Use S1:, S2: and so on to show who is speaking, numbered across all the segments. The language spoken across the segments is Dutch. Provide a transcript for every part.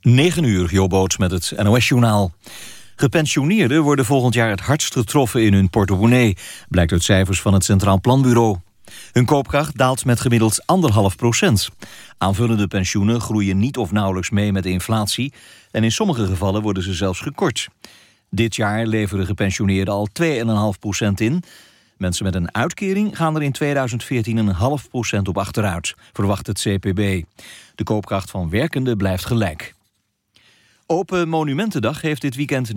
S1: 9 uur, Jobboots met het NOS-journaal. Gepensioneerden worden volgend jaar het hardst getroffen in hun portemonnee... blijkt uit cijfers van het Centraal Planbureau. Hun koopkracht daalt met gemiddeld 1,5 procent. Aanvullende pensioenen groeien niet of nauwelijks mee met de inflatie... en in sommige gevallen worden ze zelfs gekort. Dit jaar leveren gepensioneerden al 2,5 procent in... Mensen met een uitkering gaan er in 2014 een half procent op achteruit, verwacht het CPB. De koopkracht van werkenden blijft gelijk. Open Monumentendag heeft dit weekend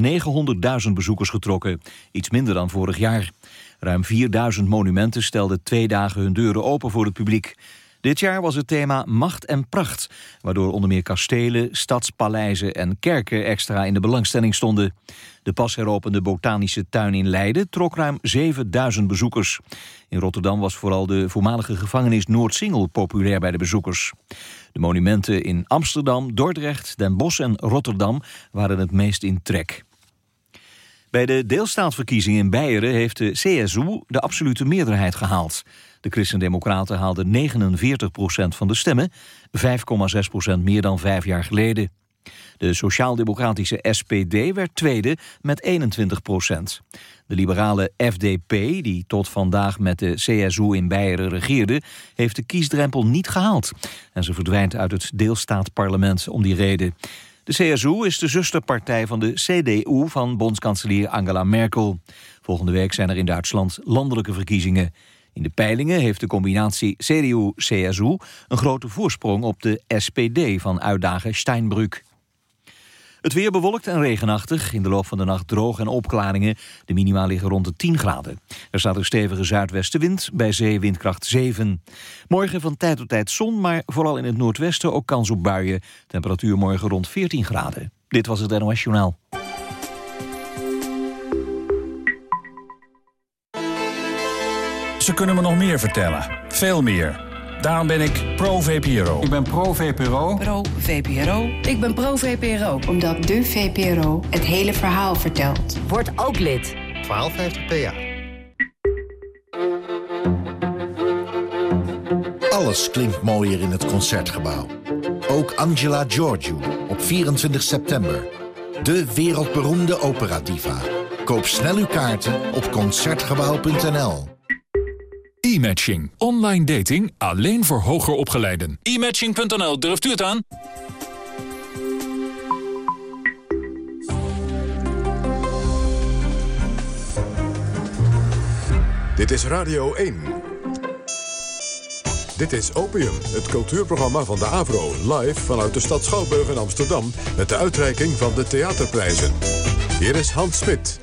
S1: 900.000 bezoekers getrokken. Iets minder dan vorig jaar. Ruim 4.000 monumenten stelden twee dagen hun deuren open voor het publiek. Dit jaar was het thema Macht en Pracht, waardoor onder meer kastelen, stadspaleizen en kerken extra in de belangstelling stonden. De pas heropende botanische tuin in Leiden trok ruim 7000 bezoekers. In Rotterdam was vooral de voormalige gevangenis Noordsingel populair bij de bezoekers. De monumenten in Amsterdam, Dordrecht, Den Bosch en Rotterdam waren het meest in trek. Bij de deelstaatsverkiezingen in Beieren heeft de CSU de absolute meerderheid gehaald. De Christen-Democraten haalden 49% van de stemmen, 5,6% meer dan vijf jaar geleden. De sociaal-democratische SPD werd tweede met 21 procent. De liberale FDP, die tot vandaag met de CSU in Beieren regeerde... heeft de kiesdrempel niet gehaald. En ze verdwijnt uit het deelstaatparlement om die reden. De CSU is de zusterpartij van de CDU van bondskanselier Angela Merkel. Volgende week zijn er in Duitsland landelijke verkiezingen. In de peilingen heeft de combinatie CDU-CSU een grote voorsprong op de SPD van uitdager Steinbrück. Het weer bewolkt en regenachtig. In de loop van de nacht droog en opklaringen. De minima liggen rond de 10 graden. Er staat een stevige zuidwestenwind, bij zee windkracht 7. Morgen van tijd tot tijd zon, maar vooral in het noordwesten ook kans op buien. Temperatuur morgen rond 14 graden. Dit was het NOS Journaal.
S2: Ze kunnen me nog meer vertellen. Veel meer. Daarom ben ik pro-VPRO.
S3: Ik ben pro-VPRO.
S4: Pro-VPRO. Ik ben pro-VPRO.
S5: Omdat de VPRO het hele verhaal vertelt.
S6: Word ook lid.
S7: 1250 PA. Alles klinkt mooier in het Concertgebouw. Ook Angela Giorgio op 24 september. De wereldberoemde operadiva. Koop snel uw kaarten op Concertgebouw.nl.
S2: E-matching. Online dating alleen voor hoger opgeleiden. E-matching.nl, durft u het aan?
S8: Dit is Radio 1. Dit is Opium, het cultuurprogramma van de AVRO. Live vanuit de stad Schouwburg in Amsterdam... met de uitreiking van de theaterprijzen. Hier is Hans Smit.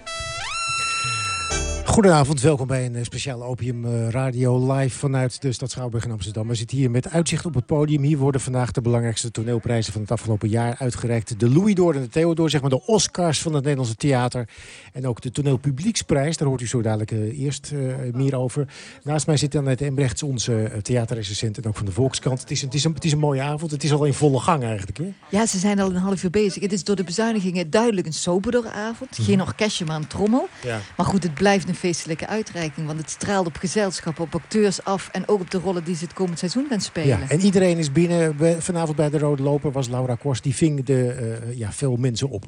S9: Goedenavond, welkom bij een eh, speciale Opium eh, Radio live vanuit de stad Schouwburg in Amsterdam. We zitten hier met uitzicht op het podium. Hier worden vandaag de belangrijkste toneelprijzen van het afgelopen jaar uitgereikt. De Louis Door en de Theodor, zeg maar de Oscars van het Nederlandse theater. En ook de Toneelpublieksprijs, daar hoort u zo dadelijk uh, eerst uh, meer over. Naast mij zit Annette Embrechts, onze uh, theaterrecensent en ook van de Volkskrant. Het is, een, het, is een, het is een mooie avond, het is al in volle gang eigenlijk. Hè?
S10: Ja, ze zijn al een half uur bezig. Het is door de bezuinigingen duidelijk een soberdere avond. Geen mhm. orkestje, maar een trommel. Ja. Maar goed, het blijft een feestelijke uitreiking. Want het straalt op gezelschap, op acteurs af... en ook op de rollen die ze het komend seizoen gaan spelen.
S9: Ja, en iedereen is binnen. Vanavond bij de Rode Loper was Laura Kors. Die ving de, uh, ja, veel mensen op.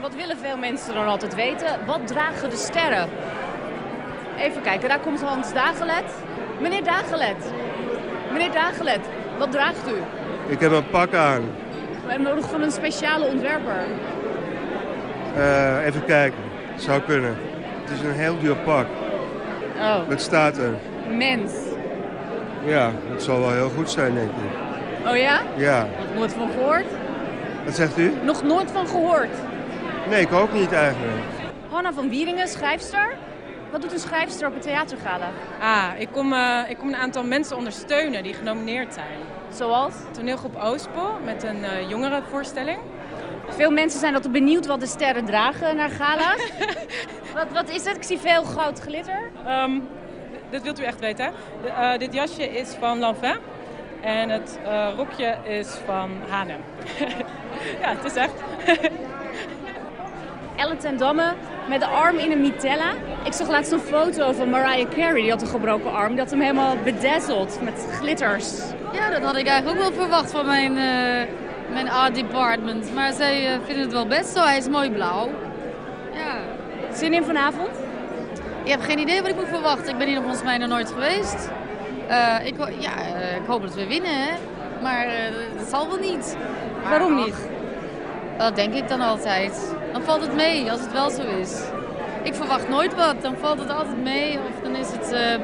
S11: Wat willen veel mensen dan altijd weten? Wat dragen de sterren? Even kijken, daar komt Hans Dagelet. Meneer Dagelet. Meneer Dagelet, wat draagt u?
S12: Ik heb een pak aan.
S11: We hebben nodig van een speciale ontwerper.
S12: Uh, even kijken. Zou kunnen. Het is een heel duur pak.
S11: Oh.
S12: Wat staat er?
S11: Mens.
S12: Ja, dat zal wel heel goed zijn, denk ik.
S11: Oh ja?
S12: Ja.
S11: Nog nooit van gehoord?
S12: Wat zegt u?
S11: Nog nooit van gehoord.
S12: Nee, ik ook niet eigenlijk.
S11: Hanna van Wieringen, schrijfster. Wat doet een schrijfster op het theatergala?
S13: Ah, ik kom, uh, ik kom een aantal mensen ondersteunen die genomineerd zijn.
S11: Zoals?
S13: Toneelgroep Oostpo met een uh, jongerenvoorstelling.
S11: Veel mensen zijn altijd benieuwd wat de sterren dragen naar gala. wat, wat is het? Ik zie veel groot glitter.
S13: Um, dit wilt u echt weten, hè? De, uh, dit jasje is van Lanvin. En het uh, rokje is van Hanem. ja, het is echt.
S11: Elle ten Damme met de arm in een mitella. Ik zag laatst een foto van Mariah Carey. Die had een gebroken arm. Die had hem helemaal bedazzeld met glitters.
S3: Ja, dat had ik eigenlijk ook wel verwacht van mijn, uh, mijn art department. Maar zij uh, vinden het wel best zo. Hij is mooi blauw. Ja.
S11: Zin in vanavond?
S3: Ik heb geen idee wat ik moet verwachten. Ik ben hier nog volgens mij nog nooit geweest. Uh, ik, ja, ik hoop dat we winnen, hè. Maar dat zal wel niet.
S11: Waarom niet?
S3: Dat denk ik dan altijd. Dan valt het mee als het wel zo is. Ik verwacht nooit wat. Dan valt het altijd mee. Of dan is het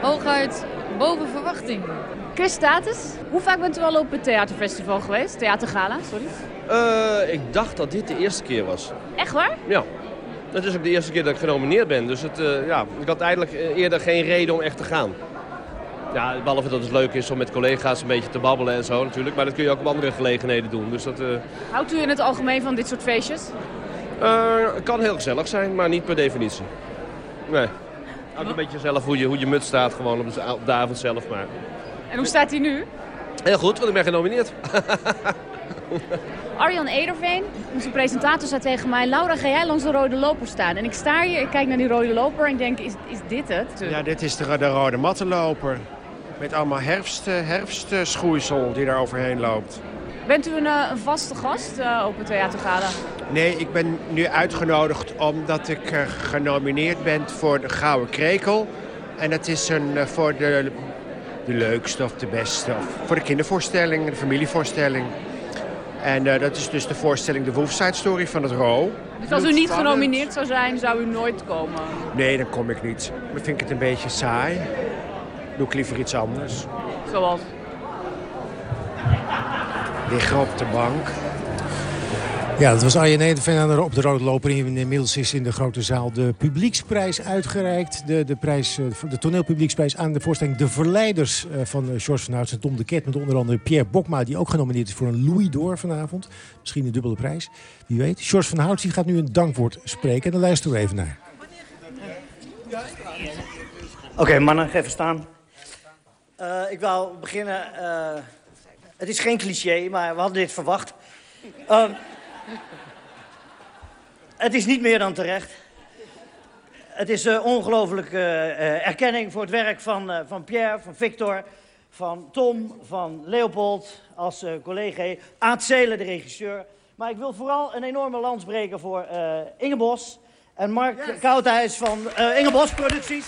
S3: hooguit boven verwachting.
S11: Chris Status, hoe vaak bent u al op het theaterfestival geweest? Theatergala, sorry.
S6: Uh, ik dacht dat dit de eerste keer was.
S11: Echt waar?
S6: Ja. Het is ook de eerste keer dat ik genomineerd ben. Dus het, uh, ja, ik had eigenlijk eerder geen reden om echt te gaan. Ja, behalve dat het leuk is om met collega's een beetje te babbelen en zo natuurlijk. Maar dat kun je ook op andere gelegenheden doen. Dus dat, uh...
S11: Houdt u in het algemeen van dit soort feestjes?
S6: Het kan heel gezellig zijn, maar niet per definitie. Nee. Ook een beetje zelf hoe je, hoe je muts staat gewoon op de, op de avond zelf. Maar...
S11: En hoe staat hij nu?
S6: Heel goed, want ik ben genomineerd.
S11: Arjan Ederveen, onze presentator, zei tegen mij... Laura, ga jij langs de rode loper staan? En ik sta hier, ik kijk naar die rode loper en ik denk, is, is dit het?
S14: Ja, dit is de, de rode mattenloper. Met allemaal herfst, herfstschoeisel die daar overheen loopt.
S11: Bent u een, eh, een vaste gast uh, op het Theatergala?
S14: Nee, ik ben nu uitgenodigd omdat ik uh, genomineerd ben voor de Gouden Krekel. En dat is een, voor de, de leukste of de beste. Of voor de kindervoorstelling, de familievoorstelling. En dat is dus de voorstelling De Wolfside Story van het Ro.
S11: Dus als u niet genomineerd zou zijn, zou u nooit komen?
S14: Nee, dan kom ik niet. Dan vind ik het een beetje saai. Doe ik liever iets anders.
S11: Zoals?
S14: Liggen op de bank.
S9: Ja, dat was Arjen Nederveen op de Rode Loper. Inmiddels is in de grote zaal de publieksprijs uitgereikt. De, de, prijs, de toneelpublieksprijs aan de voorstelling De Verleiders van George van Houts en Tom de Ket. Met onder andere Pierre Bokma, die ook genomineerd is voor een Louis d'Or vanavond. Misschien een dubbele prijs, wie weet. George van Houts die gaat nu een dankwoord spreken. En daar luisteren we even naar.
S15: Oké, mannen, even staan. Ik wil beginnen... Het is geen cliché, maar we hadden dit verwacht. Uh, het is niet meer dan terecht. Het is uh, ongelooflijke uh, erkenning voor het werk van, uh, van Pierre, van Victor, van Tom, van Leopold als collega, Aad Zelen, de regisseur. Maar ik wil vooral een enorme lans breken voor Inge Bos en Mark yes. Koudhuis van Inge Bos Producties.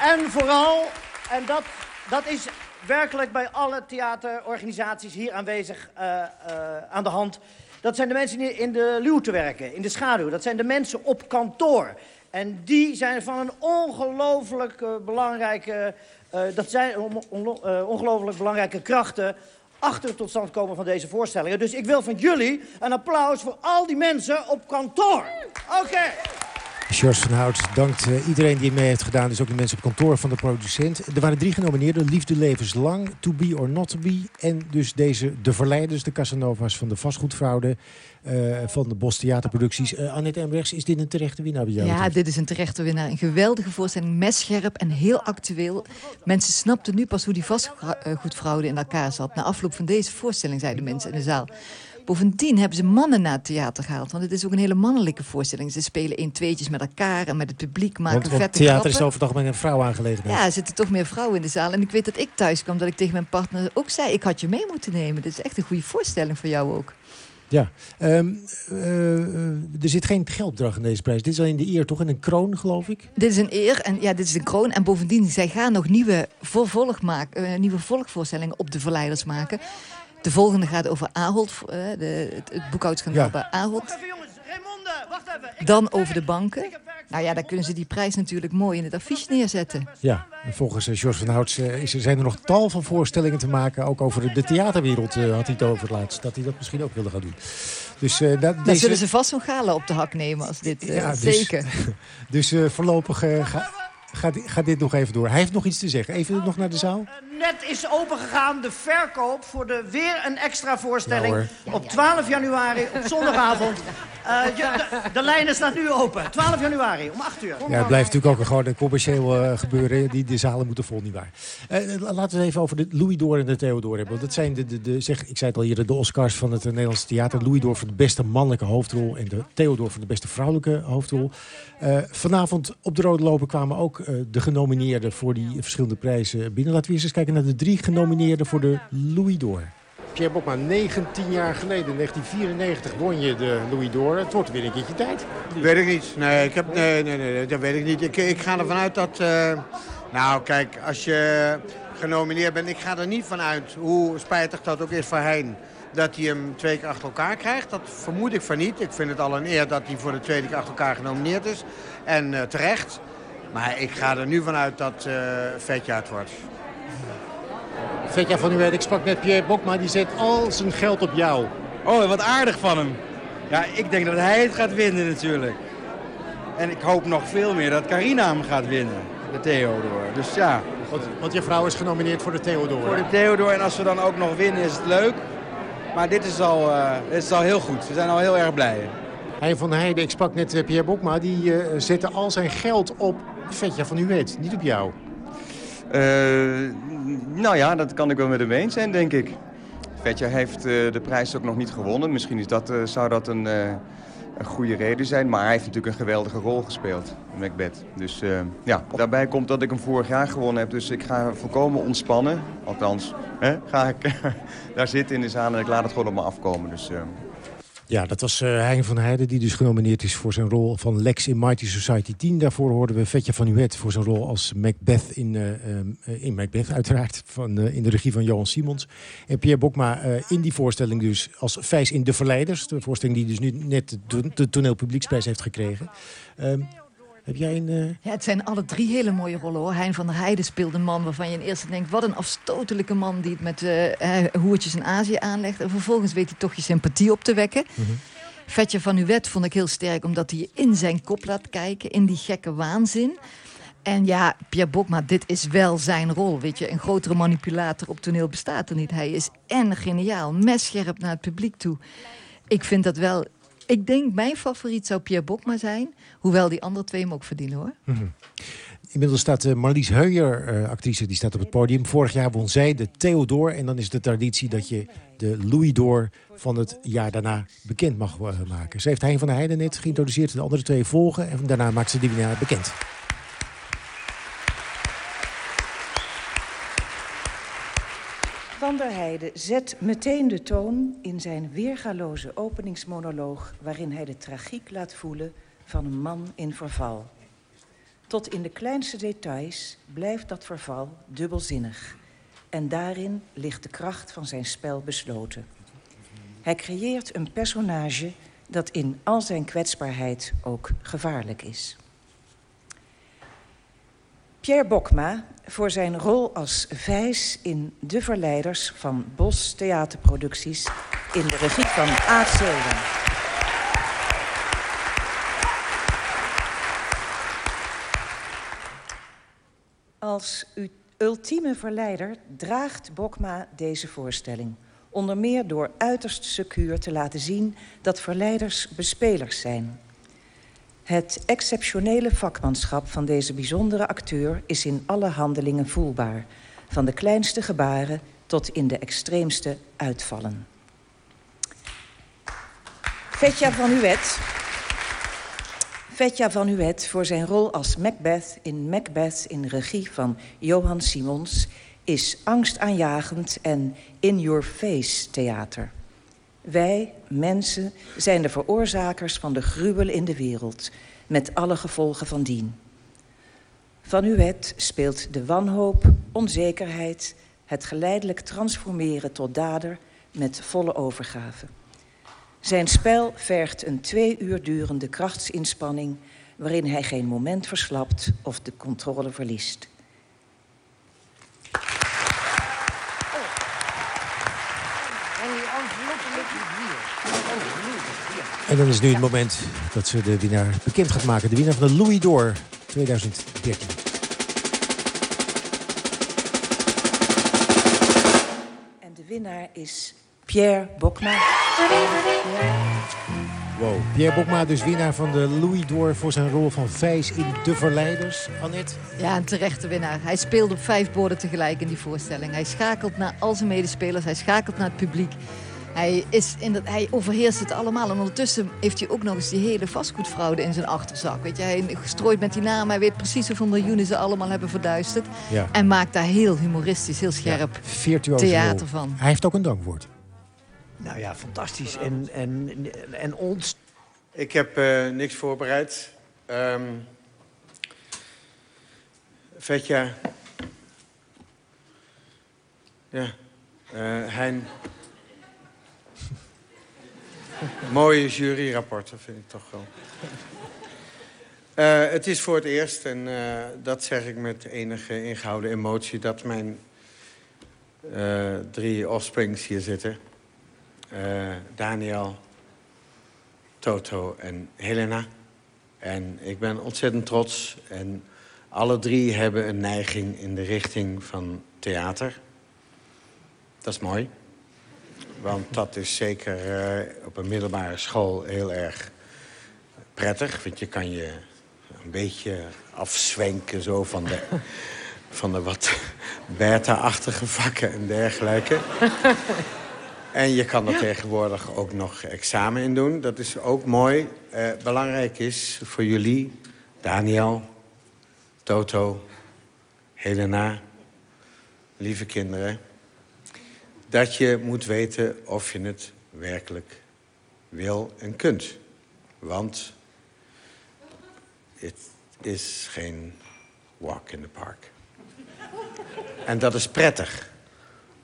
S15: En vooral, en dat, dat is werkelijk bij alle theaterorganisaties hier aanwezig aan de hand. Dat zijn de mensen die in de luwte werken, in de schaduw. Dat zijn de mensen op kantoor. En die zijn van een ongelooflijk uh, belangrijke... dat zijn on, ongelooflijk belangrijke krachten achter het tot stand komen van deze voorstellingen. Dus ik wil van jullie een applaus voor al die mensen op kantoor. Oké.
S9: George van Hout dankt uh, iedereen die mee heeft gedaan. Dus ook de mensen op kantoor van de producent. Er waren drie genomineerden. Liefde levenslang, To Be or Not To Be. En dus deze De Verleiders, de Casanova's van de vastgoedfraude. Uh, van de Bos Theaterproducties. Uh, Annette Embrechts, is dit een terechte winnaar bij jou?
S10: Ja, dit is een terechte winnaar. Een geweldige voorstelling, messcherp en heel actueel. Mensen snapten nu pas hoe die vastgoedfraude in elkaar zat. Na afloop van deze voorstelling, zeiden mensen in de zaal. Bovendien hebben ze mannen naar het theater gehaald. Want het is ook een hele mannelijke voorstelling. Ze spelen in tweetjes met elkaar en met het publiek. Maken
S9: want,
S10: want
S9: vette theater
S10: grappen.
S9: is over het algemeen een vrouwaangelegenheid.
S10: Ja, er zitten toch meer vrouwen in de zaal. En ik weet dat ik thuis kwam dat ik tegen mijn partner ook zei... ik had je mee moeten nemen. Dit is echt een goede voorstelling voor jou ook.
S9: Ja, um, uh, er zit geen geldbedrag in deze prijs. Dit is alleen de eer, toch? En een kroon, geloof ik?
S10: Dit is een eer en ja, dit is een kroon. En bovendien, zij gaan nog nieuwe, vervolg maken, uh, nieuwe volgvoorstellingen op de verleiders maken. De volgende gaat over Ahold, uh, de, het, het boekhoudschandaal ja. bij Ahold.
S15: Wacht even, jongens. Raymonde, wacht even. Ik
S10: Dan over de banken. Nou ja, dan kunnen ze die prijs natuurlijk mooi in het affiche neerzetten.
S9: Ja, en volgens uh, George van Houts uh, is, zijn er nog tal van voorstellingen te maken. Ook over de theaterwereld uh, had hij het over laatst. Dat hij dat misschien ook wilde gaan doen. Dus, uh, dat,
S10: Dan
S9: deze...
S10: zullen ze vast zo'n gala op de hak nemen als dit. Uh,
S9: ja, dus,
S10: zeker.
S9: dus uh, voorlopig ga, gaat, gaat dit nog even door. Hij heeft nog iets te zeggen. Even nog naar de zaal.
S15: Net is opengegaan de verkoop voor de weer een extra voorstelling. Ja, op 12 januari, op zondagavond. Uh, de, de lijnen staat nu open. 12 januari om 8 uur.
S9: Ja, het blijft natuurlijk ook gewoon een commercieel uh, gebeuren. Die, de zalen moeten vol, niet waar. Uh, laten we het even over de Louis Door en de Theodor hebben. Want dat zijn de, de, de, zeg, ik zei het al hier, de Oscars van het Nederlandse theater. Louis Door voor de beste mannelijke hoofdrol en de Theodor voor de beste vrouwelijke hoofdrol. vanavond op de rode lopen kwamen ook de genomineerden voor die verschillende prijzen binnen. Laten we eens kijken naar de drie genomineerden voor de Louis Door. Pierre Bokma, 19 jaar geleden, in 1994, won je de Louis d'Or. Het wordt weer een keertje tijd.
S16: Weet ik niet. Nee, ik heb, nee, nee, nee, dat weet ik niet. Ik, ik ga ervan uit dat... Uh, nou, kijk, als je genomineerd bent... Ik ga er niet van uit, hoe spijtig dat ook is voor Hein... dat hij hem twee keer achter elkaar krijgt. Dat vermoed ik van niet. Ik vind het al een eer dat hij voor de tweede keer achter elkaar genomineerd is. En uh, terecht. Maar ik ga er nu vanuit dat uh, Vetje het wordt.
S9: Vetja van Uwet, ik sprak met Pierre Bokma, die zet al zijn geld op jou.
S17: Oh, wat aardig van hem. Ja, ik denk dat hij het gaat winnen natuurlijk. En ik hoop nog veel meer dat Carina hem gaat winnen, de Theodor. Dus ja.
S9: Want, want je vrouw is genomineerd voor de Theodor.
S17: Voor de Theodor en als we dan ook nog winnen is het leuk. Maar dit is al, uh, dit is al heel goed. We zijn al heel erg blij.
S9: Hij van Heijden, ik sprak net Pierre Bokma, die uh, zette al zijn geld op Vetja van Uwet, niet op jou.
S18: Uh, nou ja, dat kan ik wel met hem eens zijn, denk ik. Vetja heeft uh, de prijs ook nog niet gewonnen. Misschien is dat, uh, zou dat een, een goede reden zijn. Maar hij heeft natuurlijk een geweldige rol gespeeld, Macbeth. Dus ja, daarbij komt dat ik hem vorig jaar gewonnen heb. Dus ik ga volkomen ontspannen. Althans, hè, ga ik daar zitten in de zaal en ik laat het gewoon op me afkomen. Dus
S9: ja, dat was uh, van Heijden, die dus genomineerd is voor zijn rol van Lex in Mighty Society 10. Daarvoor hoorden we Vetja van Uwet voor zijn rol als Macbeth in, uh, uh, in Macbeth, uiteraard, van, in de regie van Johan Simons. En Pierre Bokma in die voorstelling dus als Vijs in De Verleiders. De voorstelling die dus nu net de, de toneelpublieksprijs heeft gekregen. Heb jij een... Uh...
S10: Ja, het zijn alle drie hele mooie rollen hoor. Hein van der Heijden speelt een man waarvan je in eerste denkt... wat een afstotelijke man die het met uh, hoertjes in Azië aanlegt. En vervolgens weet hij toch je sympathie op te wekken. Mm -hmm. Vetje van Uwet vond ik heel sterk omdat hij in zijn kop laat kijken. In die gekke waanzin. En ja, Pierre Bokma, dit is wel zijn rol. Weet je, een grotere manipulator op toneel bestaat er niet. Hij is en geniaal, messcherp naar het publiek toe. Ik vind dat wel ik denk mijn favoriet zou Pierre Bokma zijn. Hoewel die andere twee hem ook verdienen hoor. -hmm.
S9: Inmiddels staat uh, Marlies Heuyer, uh, actrice, die staat op het podium. Vorig jaar won zij de Theodor. En dan is de traditie dat je de Louis d'Or van het jaar daarna bekend mag uh, maken. Ze heeft Hein van der Heijden net geïntroduceerd. De andere twee volgen. En daarna maakt ze die winnaar bekend.
S19: Van der Heijden zet meteen de toon in zijn weergaloze openingsmonoloog... waarin hij de tragiek laat voelen van een man in verval. Tot in de kleinste details blijft dat verval dubbelzinnig. En daarin ligt de kracht van zijn spel besloten. Hij creëert een personage dat in al zijn kwetsbaarheid ook gevaarlijk is. Pierre Bokma voor zijn rol als Vijs in De Verleiders van Bos Theaterproducties in de regie van Aad Zelden. Als ultieme verleider draagt Bokma deze voorstelling. Onder meer door uiterst secuur te laten zien dat verleiders bespelers zijn. Het exceptionele vakmanschap van deze bijzondere acteur is in alle handelingen voelbaar. Van de kleinste gebaren tot in de extreemste uitvallen. Vetja van Uwet. Vetja van Uwet voor zijn rol als Macbeth in Macbeth in regie van Johan Simons is angstaanjagend en in-your-face theater. Wij, mensen, zijn de veroorzakers van de gruwel in de wereld, met alle gevolgen van dien. Van Uwet speelt de wanhoop, onzekerheid, het geleidelijk transformeren tot dader met volle overgave. Zijn spel vergt een twee uur durende krachtsinspanning waarin hij geen moment verslapt of de controle verliest.
S9: En dan is nu het moment dat ze de winnaar bekend gaat maken. De winnaar van de Louis d'Or 2013.
S19: En de winnaar is Pierre Bokma.
S9: Wow. Pierre Bokma dus winnaar van de Louis d'Or voor zijn rol van Vijs in De Verleiders. Annette?
S10: Ja, een terechte winnaar. Hij speelt op vijf borden tegelijk in die voorstelling. Hij schakelt naar al zijn medespelers, hij schakelt naar het publiek. Hij, is in dat, hij overheerst het allemaal. En ondertussen heeft hij ook nog eens die hele vastgoedfraude in zijn achterzak. Weet je, hij strooit met die namen. Hij weet precies hoeveel miljoenen ze allemaal hebben verduisterd.
S9: Ja.
S10: En maakt daar heel humoristisch, heel scherp
S9: Virtuoos
S10: theater van.
S9: Hij heeft ook een dankwoord.
S15: Nou ja, fantastisch. En, en, en ons...
S16: Ik heb eh, niks voorbereid. Ehm Vetja. Ja. eh, Hein. Mooie juryrapporten, vind ik toch wel. Eh, het is voor het eerst, en eh, dat zeg ik met enige ingehouden emotie... dat mijn eh, drie offsprings hier zitten. Daniel, Toto en Helena. En ik ben ontzettend trots. En alle drie hebben een neiging in de richting van theater. Dat is mooi. Want dat is zeker eh, op een middelbare school heel erg prettig. Want je kan je een beetje afzwenken zo van de, van de wat beta-achtige vakken en dergelijke. En je kan er tegenwoordig ook nog examen in doen. Dat is ook mooi. Eh, belangrijk is voor jullie, Daniel, Toto, Helena, lieve kinderen... dat je moet weten of je het werkelijk wil en kunt. Want het is geen walk in the park. En dat is prettig,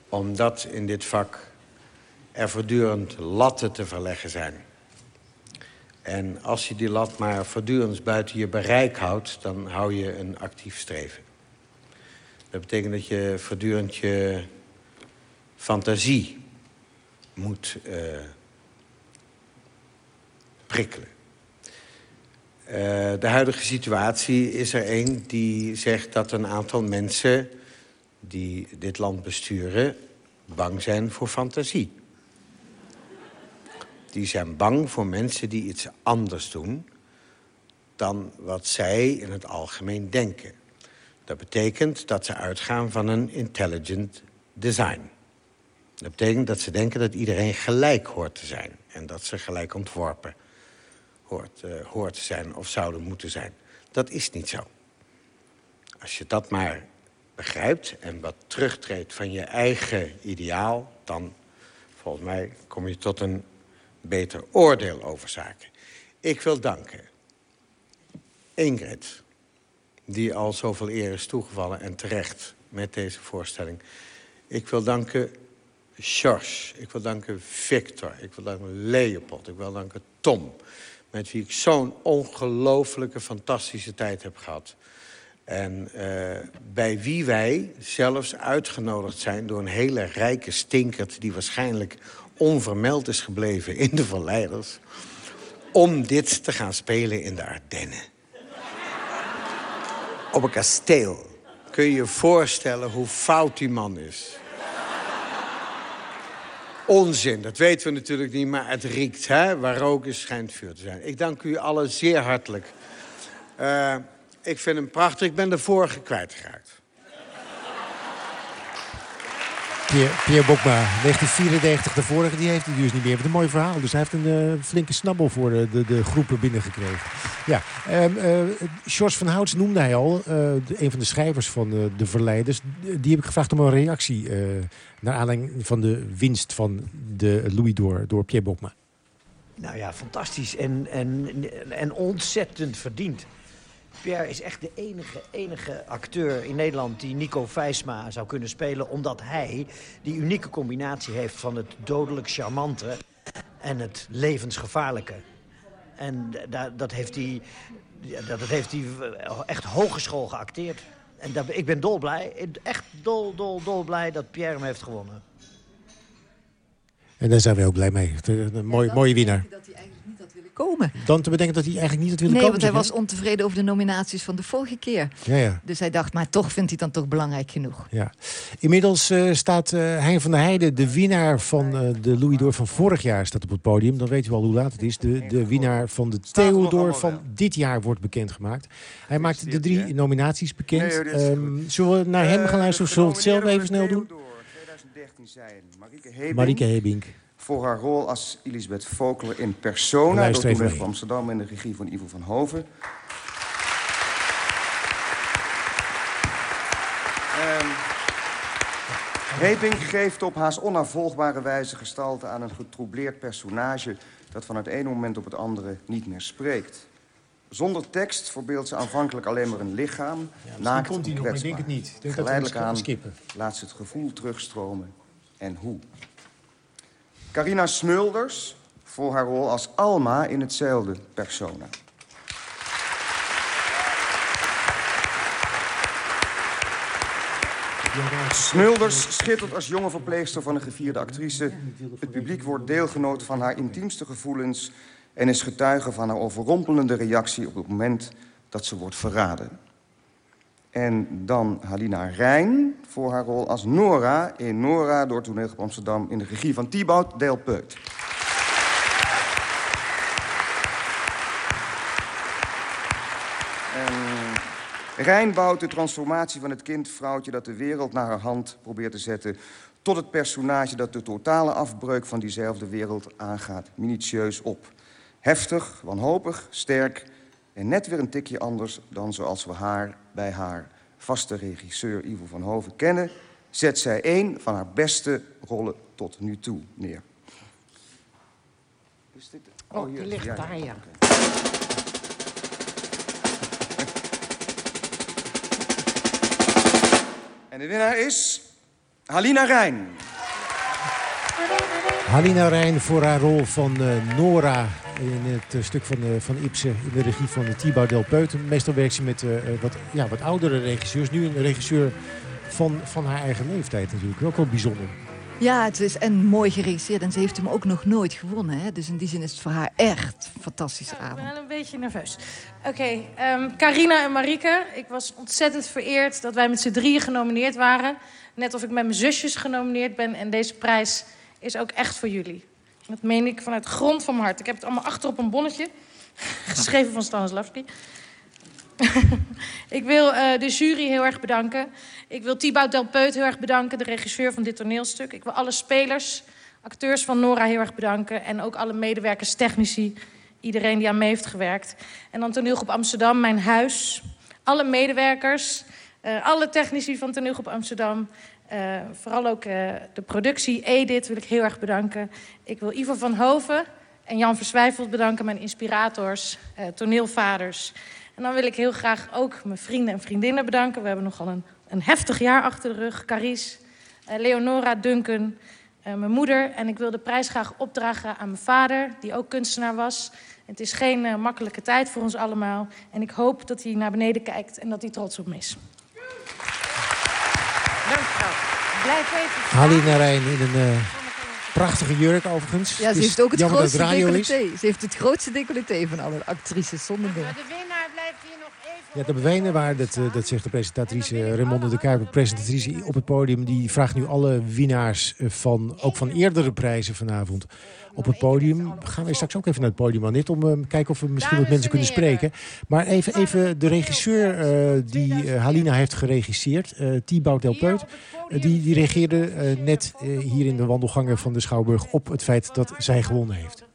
S16: omdat in dit vak er voortdurend latten te verleggen zijn. En als je die lat maar voortdurend buiten je bereik houdt... dan hou je een actief streven. Dat betekent dat je voortdurend je fantasie moet eh, prikkelen. Eh, de huidige situatie is er een die zegt dat een aantal mensen... die dit land besturen, bang zijn voor fantasie. Die zijn bang voor mensen die iets anders doen... dan wat zij in het algemeen denken. Dat betekent dat ze uitgaan van een intelligent design. Dat betekent dat ze denken dat iedereen gelijk hoort te zijn. En dat ze gelijk ontworpen hoort, eh, hoort te zijn of zouden moeten zijn. Dat is niet zo. Als je dat maar begrijpt en wat terugtreedt van je eigen ideaal... dan, volgens mij, kom je tot een beter oordeel over zaken. Ik wil danken Ingrid, die al zoveel eer is toegevallen en terecht met deze voorstelling. Ik wil danken George, ik wil danken Victor, ik wil danken Leopold, ik wil danken Tom... met wie ik zo'n ongelooflijke, fantastische tijd heb gehad. En uh, bij wie wij zelfs uitgenodigd zijn door een hele rijke stinkert... die waarschijnlijk onvermeld is gebleven in de Verleiders... om dit te gaan spelen in de Ardennen. Op een kasteel. Kun je je voorstellen hoe fout die man is? Onzin, dat weten we natuurlijk niet, maar het riekt. Hè? Waar rook is, schijnt vuur te zijn. Ik dank u allen zeer hartelijk. Uh, ik vind hem prachtig. Ik ben de vorige kwijtgeraakt.
S9: Pierre, Bokma, 1994, de vorige, die heeft hij dus niet meer. Heeft een mooi verhaal, dus hij heeft een uh, flinke snabbel voor de, de, de, groepen binnengekregen. Ja, um, van Houts noemde hij al, de, een van de schrijvers van De Verleiders. Die heb ik gevraagd om een reactie naar aanleiding van de winst van de Louis door, door Pierre Bokma.
S15: Nou ja, fantastisch en, en, en ontzettend verdiend. Pierre is echt de enige, enige acteur in Nederland die Nico Vijsma zou kunnen spelen... omdat hij die unieke combinatie heeft van het dodelijk charmante en het levensgevaarlijke. En dat, dat, heeft hij, dat heeft hij echt hogeschool geacteerd. En dat, ik ben dolblij, echt dol, dol, dol blij dat Pierre hem heeft gewonnen.
S9: En daar zijn we ook blij mee. Een mooie, mooie winnaar.
S10: Had komen.
S9: Dan te bedenken dat hij eigenlijk niet had willen
S10: nee,
S9: komen.
S10: want hij
S9: zeg,
S10: was ontevreden over de nominaties van de vorige keer.
S9: Ja, ja.
S10: Dus hij dacht, maar toch vindt hij het dan toch belangrijk genoeg.
S9: Ja. Inmiddels eh, staat uh, Hein van der Heijden, de winnaar van uh, de Louis d'Or van vorig jaar, staat op het podium. Dan weet u al hoe laat het is. De, de winnaar van de Theodor van dit jaar wordt bekendgemaakt. Hij maakte de drie nominaties bekend. Um, zullen we naar hem gaan luisteren of zullen we het zelf even snel doen?
S18: 2013 zijn Marieke Hebink.
S9: Marieke Hebink.
S18: Voor haar rol als Elisabeth Vogler in Persona. Door Toneel Amsterdam in de regie van Ivo van Hoven. Um, Hebink geeft op haast onafvolgbare wijze gestalte aan een getroubleerd personage... dat van het ene moment op het andere niet meer spreekt. Zonder tekst verbeeldt ze aanvankelijk alleen maar een lichaam. Ja, naakt
S9: komt hij nog, maar ik denk het niet. Ik denk
S18: Geleidelijk
S9: dat we
S18: aan
S9: skippen.
S18: laat ze het gevoel terugstromen. En hoe? Carina Smulders voor haar rol als Alma in hetzelfde persona. Smulders schittert als jonge verpleegster van een gevierde actrice. Het publiek wordt deelgenoot van haar intiemste gevoelens... en is getuige van haar overrompelende reactie op het moment dat ze wordt verraden. En dan Halina Rijn voor haar rol als Nora in Nora... door Toneelgroep Amsterdam in de regie van Thibaut Delpeut. En Rijn bouwt de transformatie van het kind-vrouwtje... dat de wereld naar haar hand probeert te zetten... tot het personage dat de totale afbreuk van diezelfde wereld aangaat. Minutieus op. Heftig, wanhopig, sterk en net weer een tikje anders... dan zoals we haar bij haar vaste regisseur Ivo van Hoven kennen... zet zij een van haar beste rollen tot nu toe neer. Is dit...
S20: Oh, die
S18: hier.
S20: ligt
S18: Ja,
S20: daar, ja.
S18: En de winnaar is Halina Rijn.
S9: Halina Rijn voor haar rol van uh, Nora in het uh, stuk van, uh, van Ibsen in de regie van Thibaut Delpeut. Meestal werkt ze met wat, ja, wat oudere regisseurs. Nu een regisseur van, van haar eigen leeftijd natuurlijk. Ook wel bijzonder.
S10: Ja, het is en mooi geregisseerd. En ze heeft hem ook nog nooit gewonnen. Hè? Dus in die zin is het voor haar echt een fantastische
S20: Ik
S10: avond.
S20: ben wel een beetje nerveus. Oké, ehm, Carina en Marieke. Ik was ontzettend vereerd dat wij met z'n drieën genomineerd waren. Net of ik met mijn zusjes genomineerd ben. En deze prijs is ook echt voor jullie. Dat meen ik vanuit de grond van mijn hart. Ik heb het allemaal achter op een bonnetje. Geschreven van Stanislavski. ik wil uh, de jury heel erg bedanken. Ik wil Thibaut Delpeut heel erg bedanken, de regisseur van dit toneelstuk. Ik wil alle spelers, acteurs van Nora heel erg bedanken. En ook alle medewerkers, technici, iedereen die aan mee heeft gewerkt. En dan toneelgroep Amsterdam, mijn huis. Alle medewerkers, uh, alle technici van toneelgroep Amsterdam. Uh, vooral ook uh, de productie, Edith, wil ik heel erg bedanken. Ik wil Ivo van Hoven en Jan Verswijfeld bedanken, mijn inspirators, uh, toneelvaders. En dan wil ik heel graag ook mijn vrienden en vriendinnen bedanken. We hebben nogal een, een heftig jaar achter de rug. Caries, Leonora, Duncan, mijn moeder. En ik wil de prijs graag opdragen aan mijn vader, die ook kunstenaar was. Het is geen makkelijke tijd voor ons allemaal. En ik hoop dat hij naar beneden kijkt en dat hij trots op me is.
S10: Dankjewel. Blijf even
S9: Halina Rijn in een uh, prachtige jurk overigens.
S10: Ja, ze
S9: is
S10: heeft ook het
S9: jammer
S10: grootste decolleté. Ze heeft het grootste decolleté van alle actrices zonder meer.
S20: De winnaar blijft hier nog even...
S9: Ja, de bewenen waar, dat, uh, dat zegt de presentatrice Ramonde de Kuiper, presentatrice op het podium. Die vraagt nu alle winnaars van, ook van eerdere prijzen vanavond op het podium. Gaan we straks ook even naar het podium, Annette, om uh, kijken of we misschien wat mensen kunnen spreken. Maar even, even de regisseur uh, die uh, Halina heeft geregisseerd, Thibaut Delpeut, die, die reageerde net hier in de wandelgangen van de Schouwburg op het feit dat zij gewonnen heeft.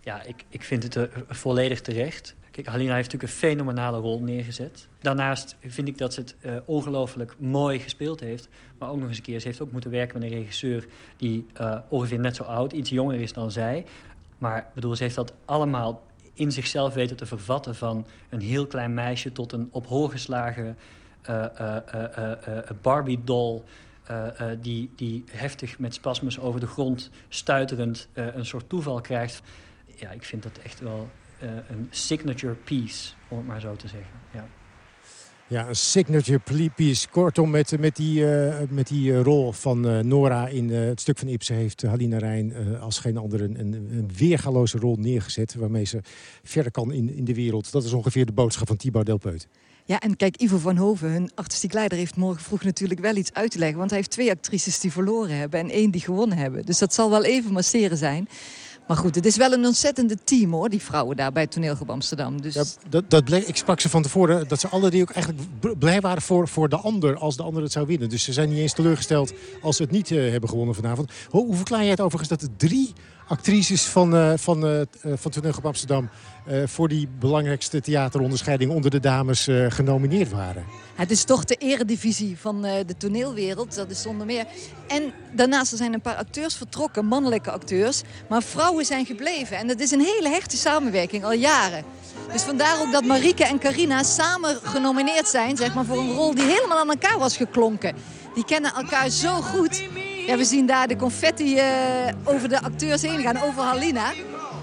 S21: Ja, ik, ik vind het volledig terecht. Kijk, Halina heeft natuurlijk een fenomenale rol neergezet. Daarnaast vind ik dat ze het uh, ongelooflijk mooi gespeeld heeft. Maar ook nog eens een keer, ze heeft ook moeten werken met een regisseur... die uh, ongeveer net zo oud, iets jonger is dan zij. Maar bedoel, ze heeft dat allemaal in zichzelf weten te vervatten... van een heel klein meisje tot een op hol geslagen uh, Barbie-doll... die, die heftig met spasmus over de grond stuiterend een soort toeval krijgt. Ja, ik vind dat echt wel een signature piece, om het maar zo te zeggen. Ja.
S9: Ja, een signature piece. Kortom, met, met die, uh, met die uh, rol van uh, Nora in het stuk van Ibsen... heeft Halina Rijn als geen andere een, een, weergaloze rol neergezet... waarmee ze verder kan in, in de wereld. Dat is ongeveer de boodschap van Thibaut Delpeut.
S10: Ja, en kijk, Ivo van Hoven, hun artistiek leider, heeft morgen vroeg natuurlijk wel iets uit te leggen. Want hij heeft twee actrices die verloren hebben en één die gewonnen hebben. Dus dat zal wel even masseren zijn. Maar goed, het is wel een ontzettende team hoor, die vrouwen daar bij het toneelgroep Amsterdam. Dus...
S9: Ja, dat, dat ik sprak ze van tevoren dat ze alle drie ook eigenlijk blij waren voor, voor de ander als de ander het zou winnen. Dus ze zijn niet eens teleurgesteld als ze het niet uh, hebben gewonnen vanavond. Hoe, hoe verklaar jij het overigens dat er drie actrices van, uh, van, uh, van toneelgroep Amsterdam... voor die belangrijkste theateronderscheiding onder de dames genomineerd waren?
S10: Het is toch de eredivisie van de toneelwereld, dat is zonder meer. En daarnaast er zijn een paar acteurs vertrokken, mannelijke acteurs. Maar vrouwen zijn gebleven. En dat is een hele hechte samenwerking, al jaren. Dus vandaar ook dat Marike en Carina samen genomineerd zijn... Zeg maar, voor een rol die helemaal aan elkaar was geklonken. Die kennen elkaar zo goed. Ja, we zien daar de confetti uh, over de acteurs heen gaan, over Halina.